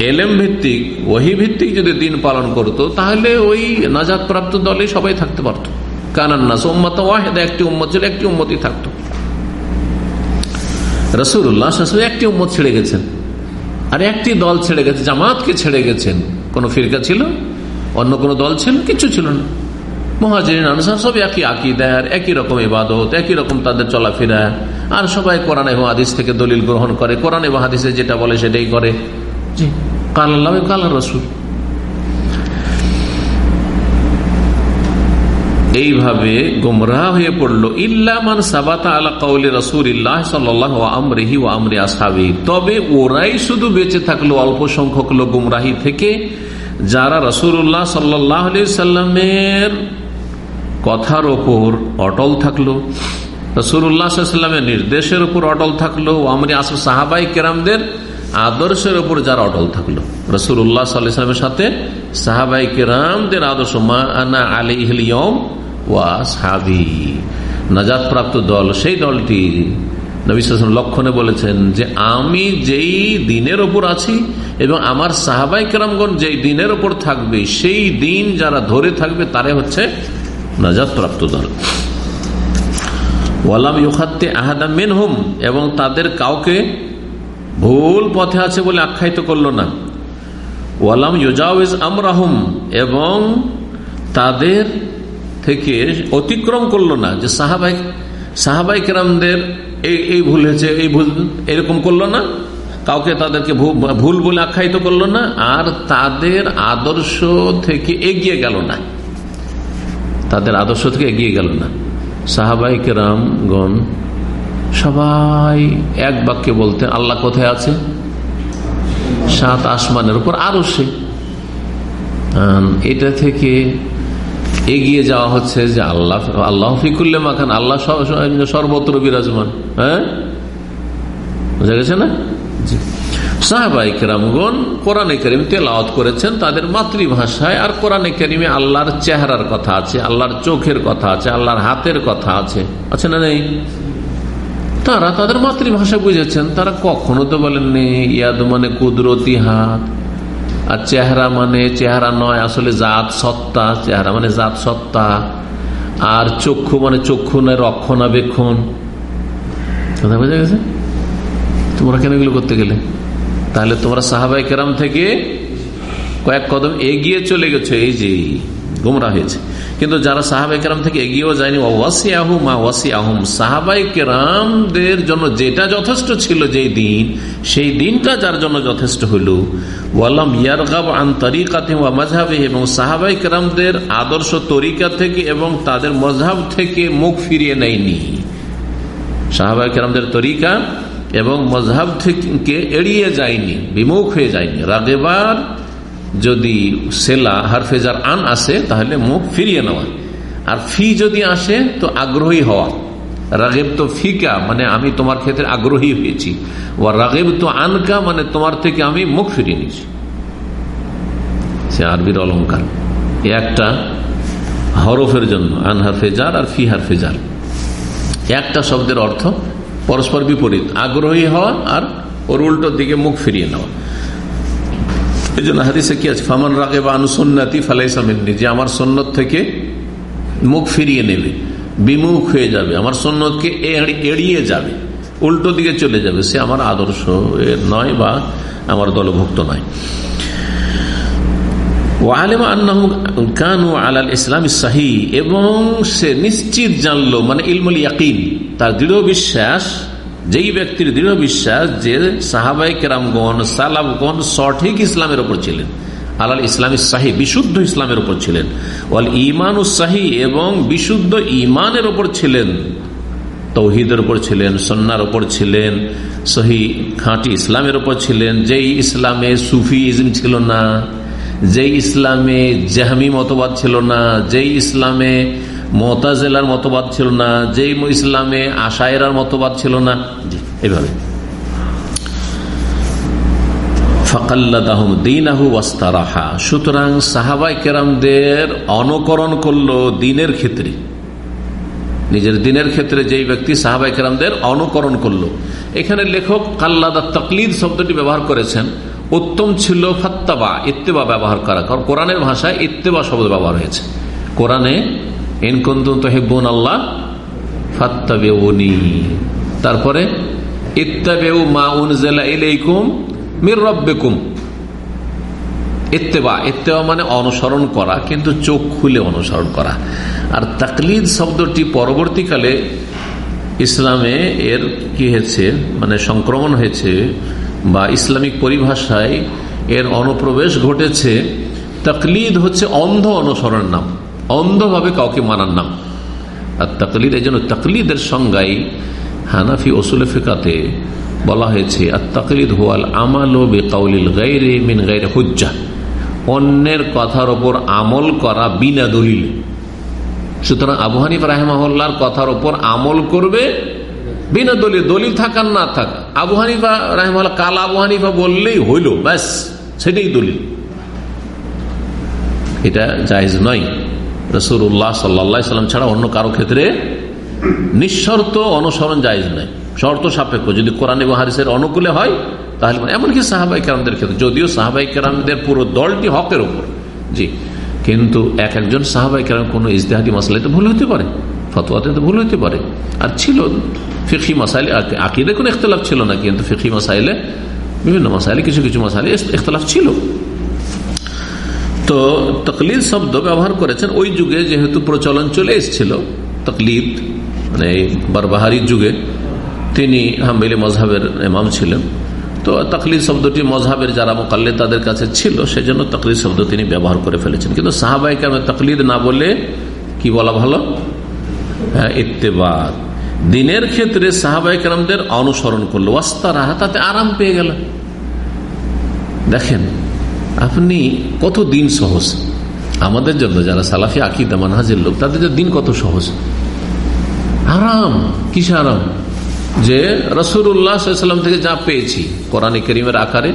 এলেম ভিত্তিক ওহি ভিত্তিক যদি দিন পালন করত, তাহলে ওই নাজাদ প্রাপ্ত দলে সবাই থাকতে পারত। কানান্না সোম্মত ওয়াহেদা, একটি উম্মত ছিল, একটি উম্মতই থাকত। রসুল্লাহ একটি উম্মত ছেড়ে গেছেন। আর একটি দল ছেড়ে গেছে, জামাতকে ছেড়ে গেছেন। কোন ফিরকা ছিল? অন্য কোন দল ছিল? কিছু ছিল না। মহাজির আনসার সব একই আকিদার একই রকম ইবাদত, একই রকম তাদের চলাফেরা। আর সবাই কোরআন এবং হাদিস থেকে দলিল গ্রহণ করে। কোরআন এবং হাদিসে যেটা বলে সেটাই করে। জি। কাল রসুল এইভাবে গোমরাহ হয়ে পড়ল ইল্লামান সাবাতা আলা কাউলি রসুল ইল্লাহ সাল্লাহ আমরিহি ও আমরি আসাবি তবে ওরাই শুধু বেঁচে থাকল অল্প সংখ্যক লোক গুমরাহি থেকে, যারা রসুল্লাহ সাল্লাহ সাল্লামের কথার ওপর অটল থাকল। রসুল্লাহামের নির্দেশের উপর অটল থাকল। আমরি আস সাহাবাই কেরামদের আদর্শের উপর যারা অটল থাকল। রসুল্লাহ সাল্লামের সাথে সাহাবাই কেরামদের আদর্শ মা আনা আলী হিলিয়ম ওয়া সাহাবি নাজাদ প্রাপ্ত দল, সেই দলটি লক্ষণে বলেছেন যে, আমি যেই দিনের ওপর আছি এবং আমার সাহাবাই কেরামগণ যেই দিনের ওপর থাকবে, সেই দিন যারা ধরে থাকবে, তারে হচ্ছে নাজাদ প্রাপ্ত দল। ওয়ালাম ইউখাত্তে আহাদা মেন হুম এবং তাদের কাউকে ভুল পথে আছে বলে আখ্যায়িত করল না। ওয়ালাম ইউজাউজ আমরাহম, এবং তাদের থেকে অতিক্রম করল না যে সাহাবাই সাহাবাই কেরামদের এই এই ভুল হয়েছে, এই ভুল এরকম করল না। কাউকে তাদেরকে ভুল বলে আখ্যায়িত করল না, আর তাদের আদর্শ থেকে এগিয়ে গেল না। তাদের আদর্শ থেকে এগিয়ে গেল না। সাহাবাই কেরামগণ সবাই এক বাক্যে বলতে আল্লাহ কোথায় আছে? সাত আসমানের উপর আরও সে। এটা থেকে এগিয়ে যাওয়া হচ্ছে যে আল্লাহ আল্লাহ ফিকুল্লে মাখান আল্লাহ সর্বত্র বিরাজমান হ্যাঁ? বোঝা গেছে না? সাহাবাই কেরামগণ কোরআনে করিম তেলাওয়াত করেছেন তাদের মাতৃভাষায় আর কোরআনে করিমে আল্লাহর চেহারার কথা আছে আল্লাহর চোখের কথা আছে আল্লাহর হাতের কথা আছে আছে না নেই? তারা তাদের মাতৃভাষা বুঝেছেন। তারা কখনো তো বলেননি, ইয়াদ মানে কুদরতি হাত, আর চেহারা মানে চেহারা নয় আসলে জাত সত্তা, চেহারা মানে জাত সত্তা, আর চক্ষু মানে চক্ষু নয়, রক্ষণাবেক্ষণ। কথা বোঝা গেছে? তোমরা কেন এগুলো করতে গেলে? তাহলে তোমরা সাহাবাই কেরাম থেকে কয়েক কদম এগিয়ে চলে গেছো, এই যে, গুমরা হয়েছে। কিন্তু যারা সাহাবাই কেরাম থেকে এগিয়েও যায়নি ওয়াসি আহম ওয়াসি আহম সাহাবাই কেরামদের জন্য যেটা যথেষ্ট ছিল যেই দিন, সেই দিনটা যার জন্য যথেষ্ট হইল। ওয়ালাম ইয়ারগাব আন তরিকাতে মাঝহাবে এবং সাহাবাই কেরামদের আদর্শ তরিকা থেকে এবং তাদের মজহাব থেকে মুখ ফিরিয়ে নেয়নি। সাহাবাই কেরামদের তরিকা এবং মজহাব থেকে এড়িয়ে যায়নি, বিমুখ হয়ে যায়নি। রাগেবার যদি সেলা হারফেজার আন আসে, তাহলে মুখ ফিরিয়ে নেওয়া। আর ফি যদি আসে, তো আগ্রহী হওয়া। রাগেব তো ফিকা মানে আমি তোমার ক্ষেত্রে আগ্রহী হয়েছি। ও রাগেব তো আনকা মানে তোমার থেকে আমি মুখ ফিরিয়ে নিয়েছি। সে আরবির অলঙ্কার একটা হরফের জন্য, আন হারফেজার আর ফি হারফেজার একটা শব্দের অর্থ পরস্পর বিপরীত, আগ্রহী হওয়া আর ওর উল্টোর দিকে মুখ ফিরিয়ে নেওয়া। এই জন্য হাদিসে কি আছে? ফামান রাগে বা আনুসন্নাতি ফালাইসামিনী যে আমার সন্ন্যত থেকে মুখ ফিরিয়ে নেবে, বিমুখ হয়ে যাবে, আমার সন্ন্যতকে এড়িয়ে যাবে, উল্টো দিকে চলে যাবে, সে আমার আদর্শ। নয় বা আমার দলভুক্ত নয়। এবং সে নিশ্চিত জানলো মানে ইলমুল ইয়াকিন, তার দৃঢ় বিশ্বাস যেই ব্যক্তির দৃঢ় বিশ্বাস যে সাহাবাই কেরামগণ সালাবগণ সঠিক ইসলামের ওপর ছিলেন। আলাল ইসলামী শাহী বিশুদ্ধ ইসলামের উপর ছিলেন। ওয়াল ইমান উসাহি এবং বিশুদ্ধ ইমানের ওপর ছিলেন। তৌহিদের উপর ছিলেন সন্ন্যার ওপর ছিলেন, সহি খাঁটি ইসলামের ওপর ছিলেন। যেই ইসলামে সুফি ইজম ছিল না, যেই ইসলামে জাহামি মতবাদ ছিল না, যেই ইসলামে মোতাজেলার মতবাদ ছিল না, যেই ইসলামে আশায়রার মতবাদ ছিল না। জি, এইভাবে। ফকাল্লাদাহম দিনাহু ওয়াস্তারাহা। সুতরাং সাহাবাই কেরামদের অনুকরণ করল দিনের ক্ষেত্রে। নিজের দিনের ক্ষেত্রে যেই ব্যক্তি সাহাবাই কেরামদের অনুকরণ করল। এখানে লেখক কাল্লাদা তকলিদ শব্দটি ব্যবহার করেছেন। উত্তম ছিল ফাত্তাবা, ইত্তেবা ব্যবহার করা। কারণ কোরআনের ভাষায় ইত্তেবা শব্দ ব্যবহার হয়েছে। কোরআনে আল্লাহ তারপরে মা ইত্তেবা মানে অনুসরণ করা, কিন্তু চোখ খুলে অনুসরণ করা। আর তাকলিদ শব্দটি পরবর্তীকালে ইসলামে এর কি হয়েছে মানে সংক্রমণ হয়েছে, বা ইসলামিক পরিভাষায় এর অনুপ্রবেশ ঘটেছে, তাকলিদ হচ্ছে অন্ধ অনুসরণের নাম। অন্ধভাবে কাউকে মানার নাম। আর তাকলিদ, এই জন্য তাকলিদের সংজ্ঞায় হানাফি ওসুল ফিকাতে বলা হয়েছে, আর তাকলিদ হোয়াল আমাল ও বেকাউলিল গাইরে মিন গাইরে হুজ্জা। অন্যের কথার ওপর আমল করা বিনা দলিল। সুতরাং আবু হানিফ রাহেমাহুল্লার কথার ওপর আমল করবে বিনা দলিল। দলিল থাকার না থাক। আবু হানিফা কাল আবু হানিফা বললেই হইল, ব্যাস, সেটাই দলিল। এটা জায়জ নয়। রসুল্লাহ সাল্লা সাল্লাম ছাড়া অন্য কারও ক্ষেত্রে নিঃশর্ত অনুসরণ জায়জ নয় শর্ত সাপেক্ষ। যদি কোরআন এবং হারিসের অনুকূলে হয়, তাহলে এমনকি সাহাবাই কেরামদের ক্ষেত্রে। যদিও সাহাবাই কেরামদের পুরো দলটি হকের ওপর জি। কিন্তু এক একজন সাহাবাই কেরাম কোনো ইজতেহাদি তো ভুল হতে পারে। ফতোয়াতে তো ভুল হতে পারে। আর ছিল ফিকি মশাইলে আকিদে কোনো ইখতলাফ ছিল না, কিন্তু ফিকি মশাইলে বিভিন্ন মশাইলে কিছু কিছু মশাইলে ইখতলাফ ছিল। তো তকলিদ শব্দ ব্যবহার করেছেন ওই যুগে যেহেতু প্রচলন চলে এসেছিল, তকলিদ মানে এই বারবাহারির যুগে, তিনি হাম্বেলি মজহাবের এমাম ছিলেন। তো তকলিদ শব্দটি মজহাবের যারা মোকাল্লে তাদের কাছে ছিল, সেজন্য তকলিদ শব্দ তিনি ব্যবহার করে ফেলেছেন। কিন্তু সাহাবাইকে তকলিদ না বলে কি বলা ভালো? হ্যাঁ ইত্তেবাদ দিনের ক্ষেত্রে সাহাবাইকারদের অনুসরণ করল। রাহা তাতে আরাম পেয়ে গেল। দেখেন আপনি কত দিন সহজ? আমাদের জন্য যারা সালাফি আকিদা, মানহাজের লোক, তাদের দিন কত সহজ? আরাম, কিসে আরাম? যে রসুল্লাহাম থেকে যা পেয়েছি, কোরআনে করিমের আকারে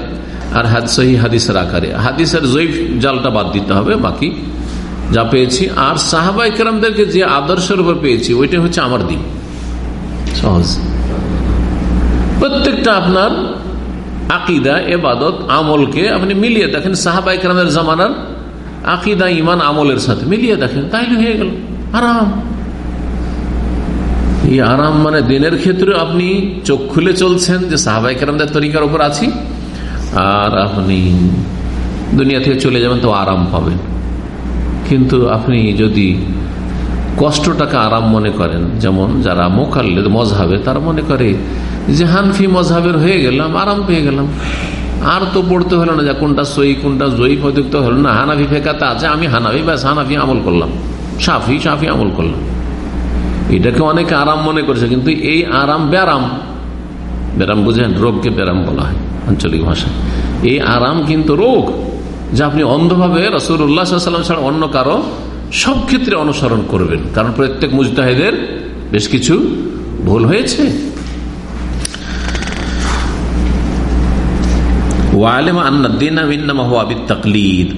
আর সহি হাদিসের আকারে। হাদিসের জৈব জালটা বাদ দিতে হবে, বাকি যা পেয়েছি। আর সাহাবাই কেরামদেরকে যে আদর্শের উপর পেয়েছি ওইটা হচ্ছে আমার দিন। সহজ। প্রত্যেকটা আপনার আকিদা, এবাদত, আমলকে আপনি মিলিয়ে দেখেন সাহাবাই কেরামের জামানার আকিদা ইমান আমলের সাথে মিলিয়ে দেখেন, তাইলে হয়ে গেল। আরাম। এই আরাম মানে দিনের ক্ষেত্রে আপনি চোখ খুলে চলছেন যে সাহাবাই কেরামদের তরিকার উপর আছি, আর আপনি দুনিয়া থেকে চলে যাবেন তো আরাম পাবেন। কিন্তু আপনি যদি কষ্টটাকে আরাম মনে করেন, যেমন যারা মোকাল্লে মজহাবে, তারা মনে করে যে হানফি মজহাবের হয়ে গেলাম, আরাম পেয়ে গেলাম। আর তো পড়তে হলো না, যে কোনটা সই কোনটা জয়ী পদুক্ত হলো না। হানাফি ফেকাতে আছে, আমি হানাফি, ব্যাস হানাফি আমল করলাম। সাফি সাফি আমল করলাম। এটাকে অনেকে আরাম মনে করছে, কিন্তু এই আরাম ব্যারাম ব্যারাম বুঝেন, রোগকে ব্যারাম বলা হয় আঞ্চলিক ভাষায়। এই আরাম কিন্তু রোগ, যা আপনি অন্ধভাবে রসুল উল্লাহাম ছাড়া অন্য কারও সব ক্ষেত্রে অনুসরণ করবেন। কারণ প্রত্যেক মুজতাহেদের বেশ কিছু ভুল হয়েছে।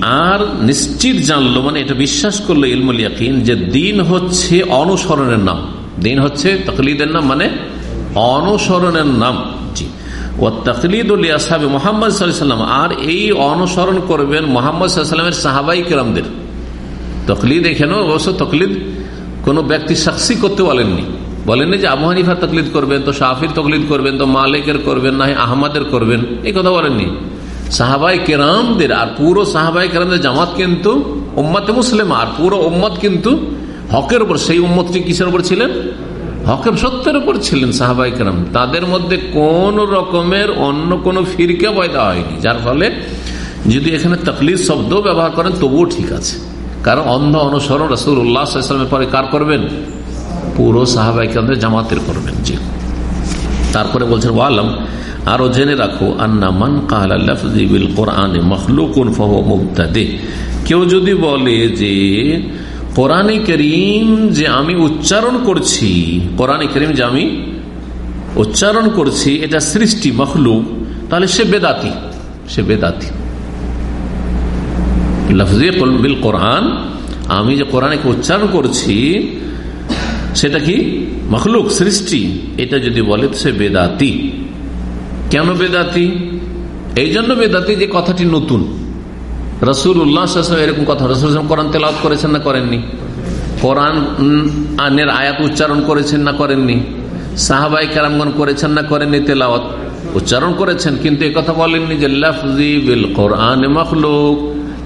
আর নিশ্চিত জানলো মানে এটা বিশ্বাস করল ইলমুল ইয়াকিন যে দিন হচ্ছে অনুসরণের নাম। দিন হচ্ছে তকলিদের নাম মানে অনুসরণের নাম। জি। ও তকলিদ সাহেব মোহাম্মদ সাল্লাম। আর এই অনুসরণ করবেন মোহাম্মদ সাল্লামের সাহাবাই কেরামদের। তকলিদ এখানেও অবশ্য তকলিদ কোনো ব্যক্তি সাক্ষী করতে বলেননি। বলেননি যে আবু হানিফা তকলিদ করবেন, তো শাহির তকলিদ করবেন, তো মালিকের করবেন, না আহমদের করবেন। এই কথা বলেননি। সাহাবাই কেরামদের আর পুরো সাহাবাই কেরামদের জামাত কিন্তু উম্মতে মুসলিম, আর পুরো উম্মত কিন্তু হকের উপর, সেই উম্মতটি কিসের উপর ছিলেন? হকের সত্যের উপর ছিলেন সাহাবাই কেরাম। তাদের মধ্যে কোন রকমের অন্য কোনো ফিরকে পয়দা হয়নি, যার ফলে যদি এখানে তকলিদ শব্দ ব্যবহার করেন, তবুও ঠিক আছে। কারণ অন্ধ অনুসরণ রসুল উল্লাহামের পরে কার করবেন? পুরো সাহাবাই কেরামদের জামাতের করবেন, জি। তারপরে বলছেন, ওয়ালাম আরও জেনে রাখো, আন্না মান কোরআনে কেউ যদি বলে যে, কোরআনে করিম যে আমি উচ্চারণ করছি, কোরআনে করিম যে আমি উচ্চারণ করছি, এটা সৃষ্টি, মখলুক, তাহলে সে বেদাতি সে বেদাতি। লফজি বিল কোরআন, আমি যে কোরআনকে উচ্চারণ করছি, সেটা কি? মখলুক, সৃষ্টি। এটা যদি বলে সে বেদাতি। কেন বেদাতি? এই জন্য বেদাতি যে কথাটি নতুন। রসুল উল্লাহ এরকম কথা। রসুল কোরআন তেলাওয়াত করেছেন না করেননি? কোরআন আনের আয়াত উচ্চারণ করেছেন না করেননি? সাহাবাই কারামগন করেছেন না করেননি তেলাওয়াত? উচ্চারণ করেছেন, কিন্তু কথা বলেননি যে লফজি বিল কোরআন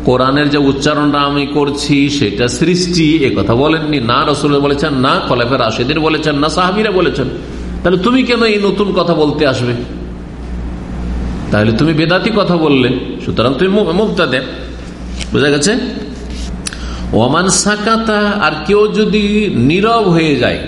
কোরআনের যে উচ্চারণটা আমি করছি, সেটা সৃষ্টি, এ কথা বলেননি। না রসুল বলেছেন, না কলেফের আশেদিন বলেছেন, না সাহাবিরা বলেছেন। তাহলে তুমি কেন এই নতুন কথা বলতে আসবে? তাহলে তুমি বেদাতি কথা বললে, সুতরাং তুমি মুক্তা দেন বোঝা গেছে? ওমান সাকাতা, আর কেউ যদি নীরব হয়ে যায়,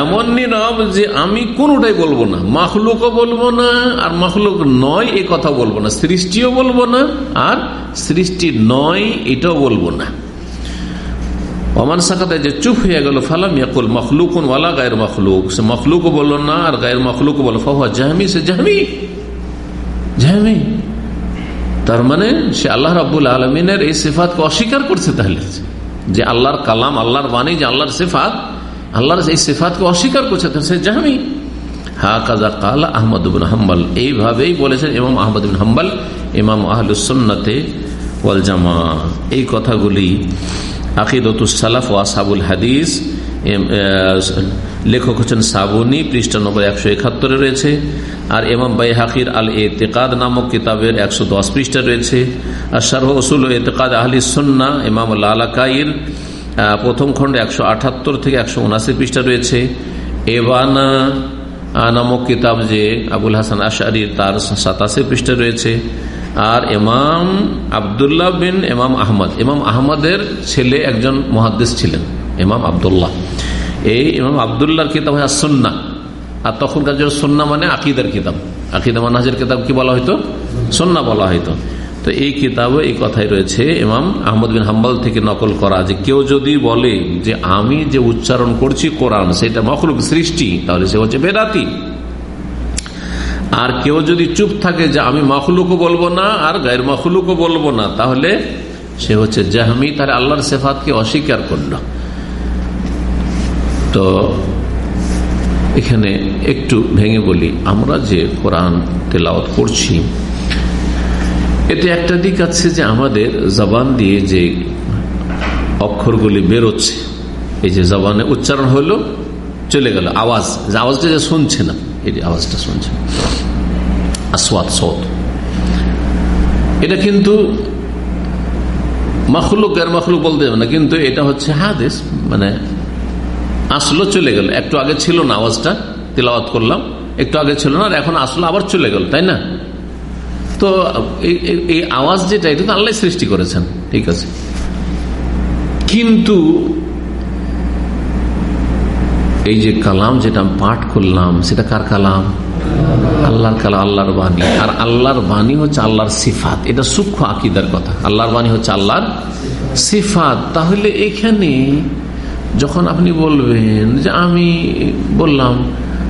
এমন নীরব যে আমি কোনটাই বলব না, মাখলুকও বলব না, আর মাখলুক নয় এ কথা বলব না, সৃষ্টিও বলব না, আর সৃষ্টি নয় এটাও বলব না। অমান সাকাতে যে চুপ হয়ে গেল, ফালাম ইয়াকুল মখলুকুন ওয়ালা গায়ের মখলুক, সে মখলুকও বলল না, আর গায়ের মখলুক বলো ফাহুয়া জাহমি, সে জাহমি। জাহমি তার মানে সে আল্লাহ রাবুল আলমিনের এই সিফাতকে অস্বীকার করছে তাহলে। যে আল্লাহর কালাম, আল্লাহর বাণী, যে আল্লাহর সিফাত, আল্লাহর এই সিফাতকে অস্বীকার করছে সে জাহামি। হা কাজা কাল আহমদ হাম্বাল, এইভাবেই বলেছেন ইমাম আহমদ হাম্বাল, ইমাম আহলুসন্নতে ওয়াল জামা। এই কথাগুলি আকিদতুসালাফ ও আসাবুল হাদিস লেখক হচ্ছেন সাবুনি, পৃষ্ঠা নম্বর একশো একাত্তরে রয়েছে। আর এমাম বাই হাকির আল এতেকাদ নামক কিতাবের একশো দশ পৃষ্ঠা রয়েছে। আর সার্হ ওসুল এতেকাদ আহলি সন্না ইমাম লালাকাইর প্রথম খণ্ডে একশো আঠাত্তর থেকে একশো উনাশি পৃষ্ঠা রয়েছে। এবানা নামক কিতাব যে আবুল হাসান আশারির তার সাতাশি পৃষ্ঠা রয়েছে। আর এমাম আবদুল্লাহ বিন এমাম আহমদ এমাম আহমদের ছেলে একজন মহাদ্দেশ ছিলেন এমাম আবদুল্লাহ। এই ইমাম আবদুল্লাহর কিতাব হয় সন্না আর তখনকার যে সন্না মানে আকিদার কিতাব। আকিদা মানহাজের কিতাব কি বলা হয়তো সন্না বলা হয়তো তো এই কিতাবে এই কথাই রয়েছে ইমাম আহমদ বিন হাম্বাল থেকে নকল করা যে কেউ যদি বলে যে আমি যে উচ্চারণ করছি কোরআন, সেটা মখলুক সৃষ্টি, তাহলে সে হচ্ছে বেদাতি। আর কেউ যদি চুপ থাকে যে আমি মখলুকও বলব না আর গায়ের মখলুকও বলব না, তাহলে সে হচ্ছে জাহমি তার আল্লাহর সেফাতকে অস্বীকার করল। তো এখানে একটু ভেঙে বলি, আমরা যে কোরআন তেলাওয়াত করছি, এতে একটা দিক আছে যে আমাদের জবান দিয়ে যে অক্ষরগুলি বেরোচ্ছে, এই যে জবানে উচ্চারণ হলো, চলে গেল আওয়াজ, যে আওয়াজটা যে শুনছে না, এই যে আওয়াজটা শুনছে আসওয়াদ সদ এটা কিন্তু মখলুক আর মখলুক বলতে যাবে না, কিন্তু এটা হচ্ছে হাদেশ মানে আসলো, চলে গেল। একটু আগে ছিল না আওয়াজটা, তিলাওয়াত করলাম। একটু আগে ছিল না এখন আসলো, আবার চলে গেল, তাই না? তো এই আওয়াজ যেটা, এটা তো আল্লাহ সৃষ্টি করেছেন, ঠিক আছে। কিন্তু এই যে কালাম যেটা পাঠ করলাম, সেটা কার কালাম? আল্লাহর কালাম, আল্লাহর বাণী। আর আল্লাহর বাণী হচ্ছে আল্লাহর সিফাত। এটা সূক্ষ্ম আকিদার কথা। আল্লাহর বাণী হচ্ছে আল্লাহর সিফাত। তাহলে এখানে যখন আপনি বলবেন যে আমি বললাম,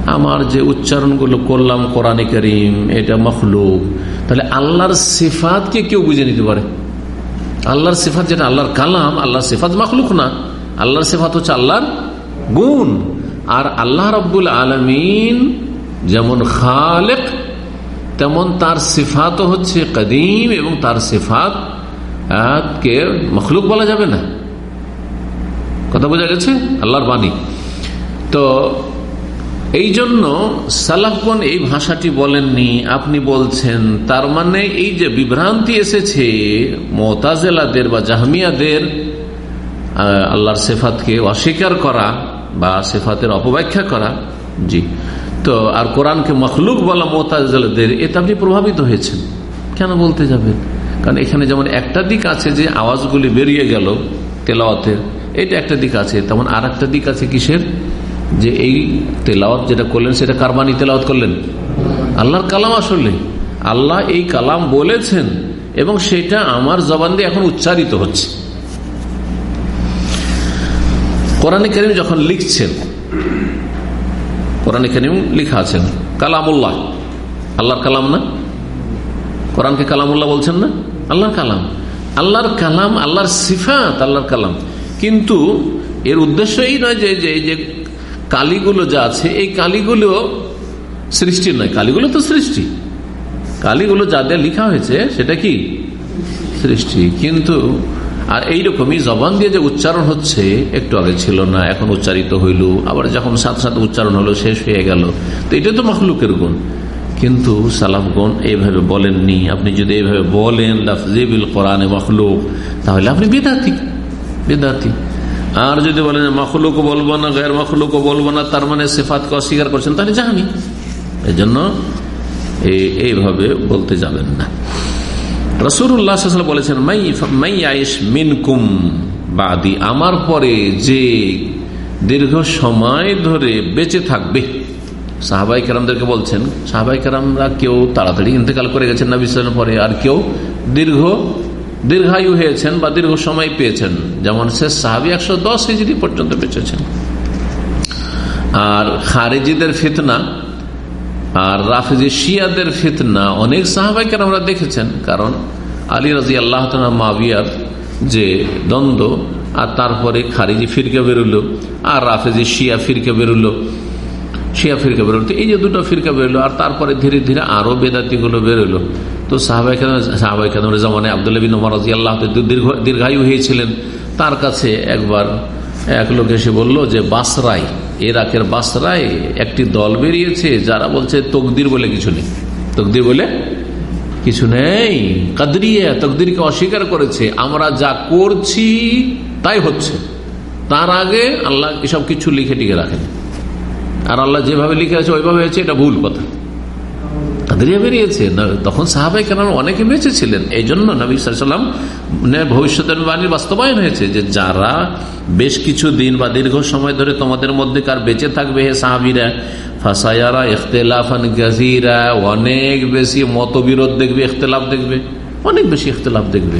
আমার যে উচ্চারণগুলো করলাম কোরআনে করিম, এটা মখলুক, তাহলে আল্লাহর সিফাতকে কেউ বুঝে নিতে পারে? আল্লাহর সিফাত যেটা, আল্লাহর কালাম, আল্লাহর সিফাত মখলুক না। আল্লাহর সিফাত হচ্ছে আল্লাহর গুণ। আর আল্লাহ রব্বুল আলমিন যেমন খালেক, তেমন তার সিফাত হচ্ছে কদিম এবং তার সিফাত কে মখলুক বলা যাবে না। কথা বোঝা গেছে? আল্লাহর বাণী। তো এই জন্য সালাফগণ এই ভাষাটি বলেননি, আপনি বলছেন, তার মানে এই যে বিভ্রান্তি এসেছে মোতাজেলাদের বা জাহমিয়াদের আল্লাহর সেফাতকে অস্বীকার করা বা সেফাতের অপব্যাখ্যা করা, জি। তো আর কোরআনকে মখলুক বলা মোতাজেলাদের, এতে আপনি প্রভাবিত হয়েছেন। কেন বলতে যাবেন? কারণ এখানে যেমন একটা দিক আছে যে আওয়াজগুলি বেরিয়ে গেল তেলাওয়াতের এটা একটা দিক আছে, তেমন আর একটা দিক আছে কিসের? যে এই তেলাওয়াত যেটা করলেন, সেটা কারবানি তেলাওয়াত করলেন? আল্লাহর কালাম আসলে। আল্লাহ এই কালাম বলেছেন এবং সেটা আমার জবান দিয়ে এখন উচ্চারিত হচ্ছে। কোরআনে করিম যখন লিখছেন, কোরআনে করিম লিখা আছেন, কালামুল্লাহ। আল্লাহর কালাম না? কোরআনকে কালামুল্লাহ বলছেন না? আল্লাহর কালাম। আল্লাহর কালাম, আল্লাহর সিফাত, আল্লাহর কালাম। কিন্তু এর উদ্দেশ্য এই নয় যে যে কালিগুলো যা আছে, এই কালিগুলো সৃষ্টি নয়। কালিগুলো তো সৃষ্টি। কালিগুলো যা দিয়ে লিখা হয়েছে, সেটা কি? সৃষ্টি। কিন্তু, আর এইরকমই জবান দিয়ে যে উচ্চারণ হচ্ছে, একটু আগে ছিল না, এখন উচ্চারিত হইল, আবার যখন সাথে সাথে উচ্চারণ হলো, শেষ হয়ে গেল। তো এটা তো মখলুকের গুণ। কিন্তু সালাফগণ এইভাবে বলেননি। আপনি যদি এইভাবে বলেন লাফজিবিল মখলুক, তাহলে আপনি বেদাতি বেদাতি। আর যদি বলেন মখলুকও বলব না গায়ের মখলুকও বলব না, তার মানে সেফাতকে অস্বীকার করছেন, তাহলে জানি এই জন্য এইভাবে বলতে যাবেন না। রসুল্লাহ বলেছেন, মাই আইস মিনকুম বাদি আমার পরে যে দীর্ঘ সময় ধরে বেঁচে থাকবে সাহাবাই বলছেন সাহাবাই কেউ তাড়াতাড়ি ইন্তেকাল করে গেছেন না বিশ্লের পরে, আর কেউ দীর্ঘ দীর্ঘায়ু হয়েছেন বা দীর্ঘ সময় পেয়েছেন। যেমন শেষ সাহাবি একশো দশ হিজড়ি পর্যন্ত বেঁচেছেন। আর খারেজিদের ফিতনা, আর রাফিজি শিয়াদের ফিতনা অনেক সাহাবাইকে আমরা দেখেছেন। কারণ আলী রাজি আল্লাহ মাবিয়ার যে দ্বন্দ্ব, আর তারপরে খারিজি ফিরকে বেরোলো, আর রাফেজি শিয়া ফিরকে বেরোলো, শিয়া ফিরকে বেরোলো এই যে দুটো ফিরকে বেরোলো, আর তারপরে ধীরে ধীরে আরও বেদাতিগুলো বেরোলো। তো সাহাবাই সাহাবাই কালামের জামানে আবদুল্লাহ বিন রাজি আল্লাহ দীর্ঘ, দীর্ঘায়ু হয়েছিলেন। তার কাছে একবার এক লোক এসে বলল যে, বাসরাই এরাকের বাসরায় একটি দল বেরিয়েছে যারা বলছে তকদির বলে কিছু নেই। তকদির বলে কিছু নেই। কাদরিয়া তকদিরকে অস্বীকার করেছে। আমরা যা করছি তাই হচ্ছে। তার আগে আল্লাহ এসব কিছু লিখে টিকে রাখেন। আর আল্লাহ যেভাবে লিখে আছে, ওইভাবে হয়েছে, এটা ভুল কথা। কাদরিয়া বেরিয়েছে। তখন সাহাবাই কেন অনেকে বেঁচে ছিলেন এই জন্য নবী সাল্লাম ভবিষ্যতের বাণীর বাস্তবায়ন হয়েছে যে যারা বেশ কিছু দিন বা দীর্ঘ সময় ধরে তোমাদের মধ্যে কার বেঁচে থাকবে হে সাহাবিরা, ফাসায়ারা ইখতলাফান গাজিরা অনেক বেশি মতবিরোধ দেখবে, ইখতলাফ দেখবে, অনেক বেশি ইখতলাফ দেখবে।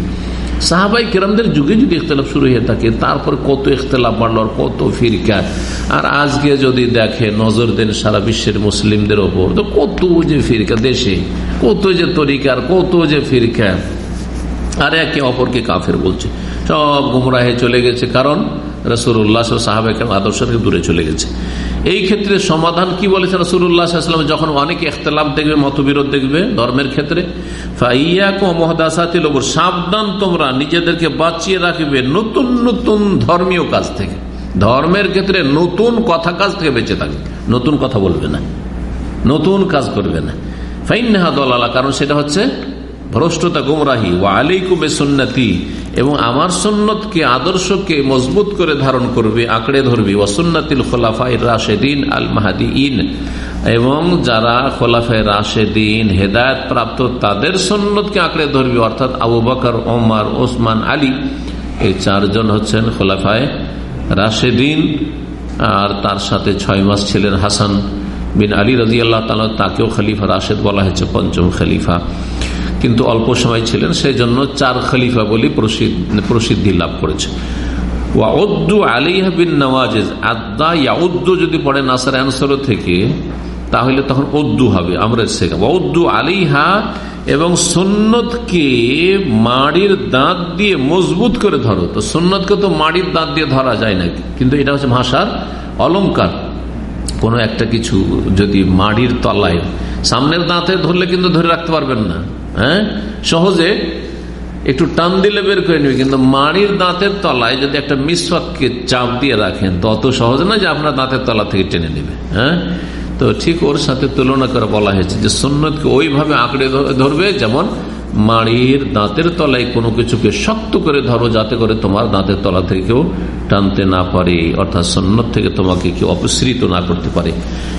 সাহাবাই কেরামদের যুগে যুগে ইখতলাফ শুরু হয়ে থাকে, তারপর কত ইখতলাফ বাড়লো আর কত ফিরকা। আর আজকে যদি দেখে, নজর দেন সারা বিশ্বের মুসলিমদের ওপর, তো কত যে ফিরকা দেশে, কত যে তরিকার, কত যে ফিরকা। আর একে অপরকে কাফের বলছে। সব গুমরাহে চলে গেছে, কারণ রসুল্লাহ সাহাবেকের আদর্শ দূরে চলে গেছে। এই ক্ষেত্রে সমাধান কি বলেছে রসুল্লাহাম যখন অনেক এখতলাফ দেখবে, মতবিরোধ দেখবে ধর্মের ক্ষেত্রে সাবধান তোমরা নিজেদেরকে বাঁচিয়ে রাখবে নতুন নতুন ধর্মীয় কাজ থেকে। ধর্মের ক্ষেত্রে নতুন কথা কাজ থেকে বেঁচে থাকবে। নতুন কথা বলবে না। নতুন কাজ করবে না। ফাইন্নাহা দলালা, কারণ সেটা হচ্ছে ভ্রষ্টতা গুমরাহি ও আলাইকুমে সুন্নতি এবং আমার সুন্নতকে, আদর্শকে মজবুত করে ধারণ করবে, আঁকড়ে ধরবে ওসুন্নাতিল খোলাফাই রাশেদিন আল মাহাদি ইন এবং যারা খোলাফায় রাশেদিন হেদায়ত প্রাপ্ত, তাদের সন্ন্যতকে আঁকড়ে ধরবে, অর্থাৎ আবু বকর, ওমার, ওসমান, আলী, এই চারজন হচ্ছেন খোলাফায় রাশেদিন, আর তার সাথে ছয় মাস ছিলেন হাসান বিন আলী রাজি আল্লাহ তালা তাকেও খলিফা রাশেদ বলা হয়েছে, পঞ্চম খলিফা। কিন্তু অল্প সময় ছিলেন সেই জন্য চার খলিফা বলে প্রসিদ্ধি লাভ করেছে। যদি পড়ে নাসার অ্যান্সার থেকে, তাহলে তখন উদ্দু হবে আমরা শেখাবো উদ্দু আলিহা এবং সন্ন্যতকে মাড়ির দাঁত দিয়ে মজবুত করে ধরো। তো সন্ন্যতকে তো মাড়ির দাঁত দিয়ে ধরা যায় না কিন্তু এটা হচ্ছে ভাষার অলঙ্কার কোনো একটা কিছু যদি মাড়ির তলায়, সামনের দাঁতে ধরলে কিন্তু ধরে রাখতে পারবেন না হ্যাঁ? সহজে একটু টান দিলে বের করে নেবে, কিন্তু মাড়ির দাঁতের তলায় যদি একটা মিসওয়াককে চাপ দিয়ে রাখেন তত সহজ না যে আপনার দাঁতের তলা থেকে টেনে নেবে হ্যাঁ? তো ঠিক ওর সাথে তুলনা করে বলা হয়েছে যে সন্ন্যতকে ওইভাবে আঁকড়ে ধরবে যেমন মাড়ির দাঁতের তলায় কোনো কিছুকে শক্ত করে ধরো, যাতে করে তোমার দাঁতের তলা থেকেও টানতে না পারে, অর্থাৎ সন্ন্যত থেকে তোমাকে কেউ অপসৃত না করতে পারে।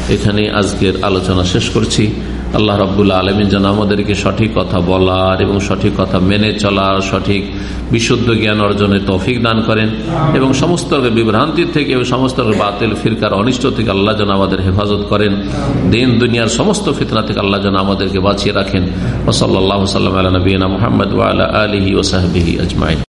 এখানে আজকের আলোচনা শেষ করছি। আল্লাহ রব্বুল্লা আলমিন যেন আমাদেরকে সঠিক কথা বলার এবং সঠিক কথা মেনে চলার সঠিক বিশুদ্ধ জ্ঞান অর্জনে তৌফিক দান করেন এবং সমস্ত বিভ্রান্তি থেকে এবং সমস্ত বাতিল ফিরকার অনিষ্ট থেকে আল্লাহ যেন আমাদের হেফাজত করেন। দিন দুনিয়ার সমস্ত ফিতনা থেকে আল্লাহ যেন আমাদেরকে বাঁচিয়ে রাখেন। ওসল্লাহ সাল্লাম আলী নবীনা মোহাম্মদ আলহি ওসাহবিহি আজমাইন।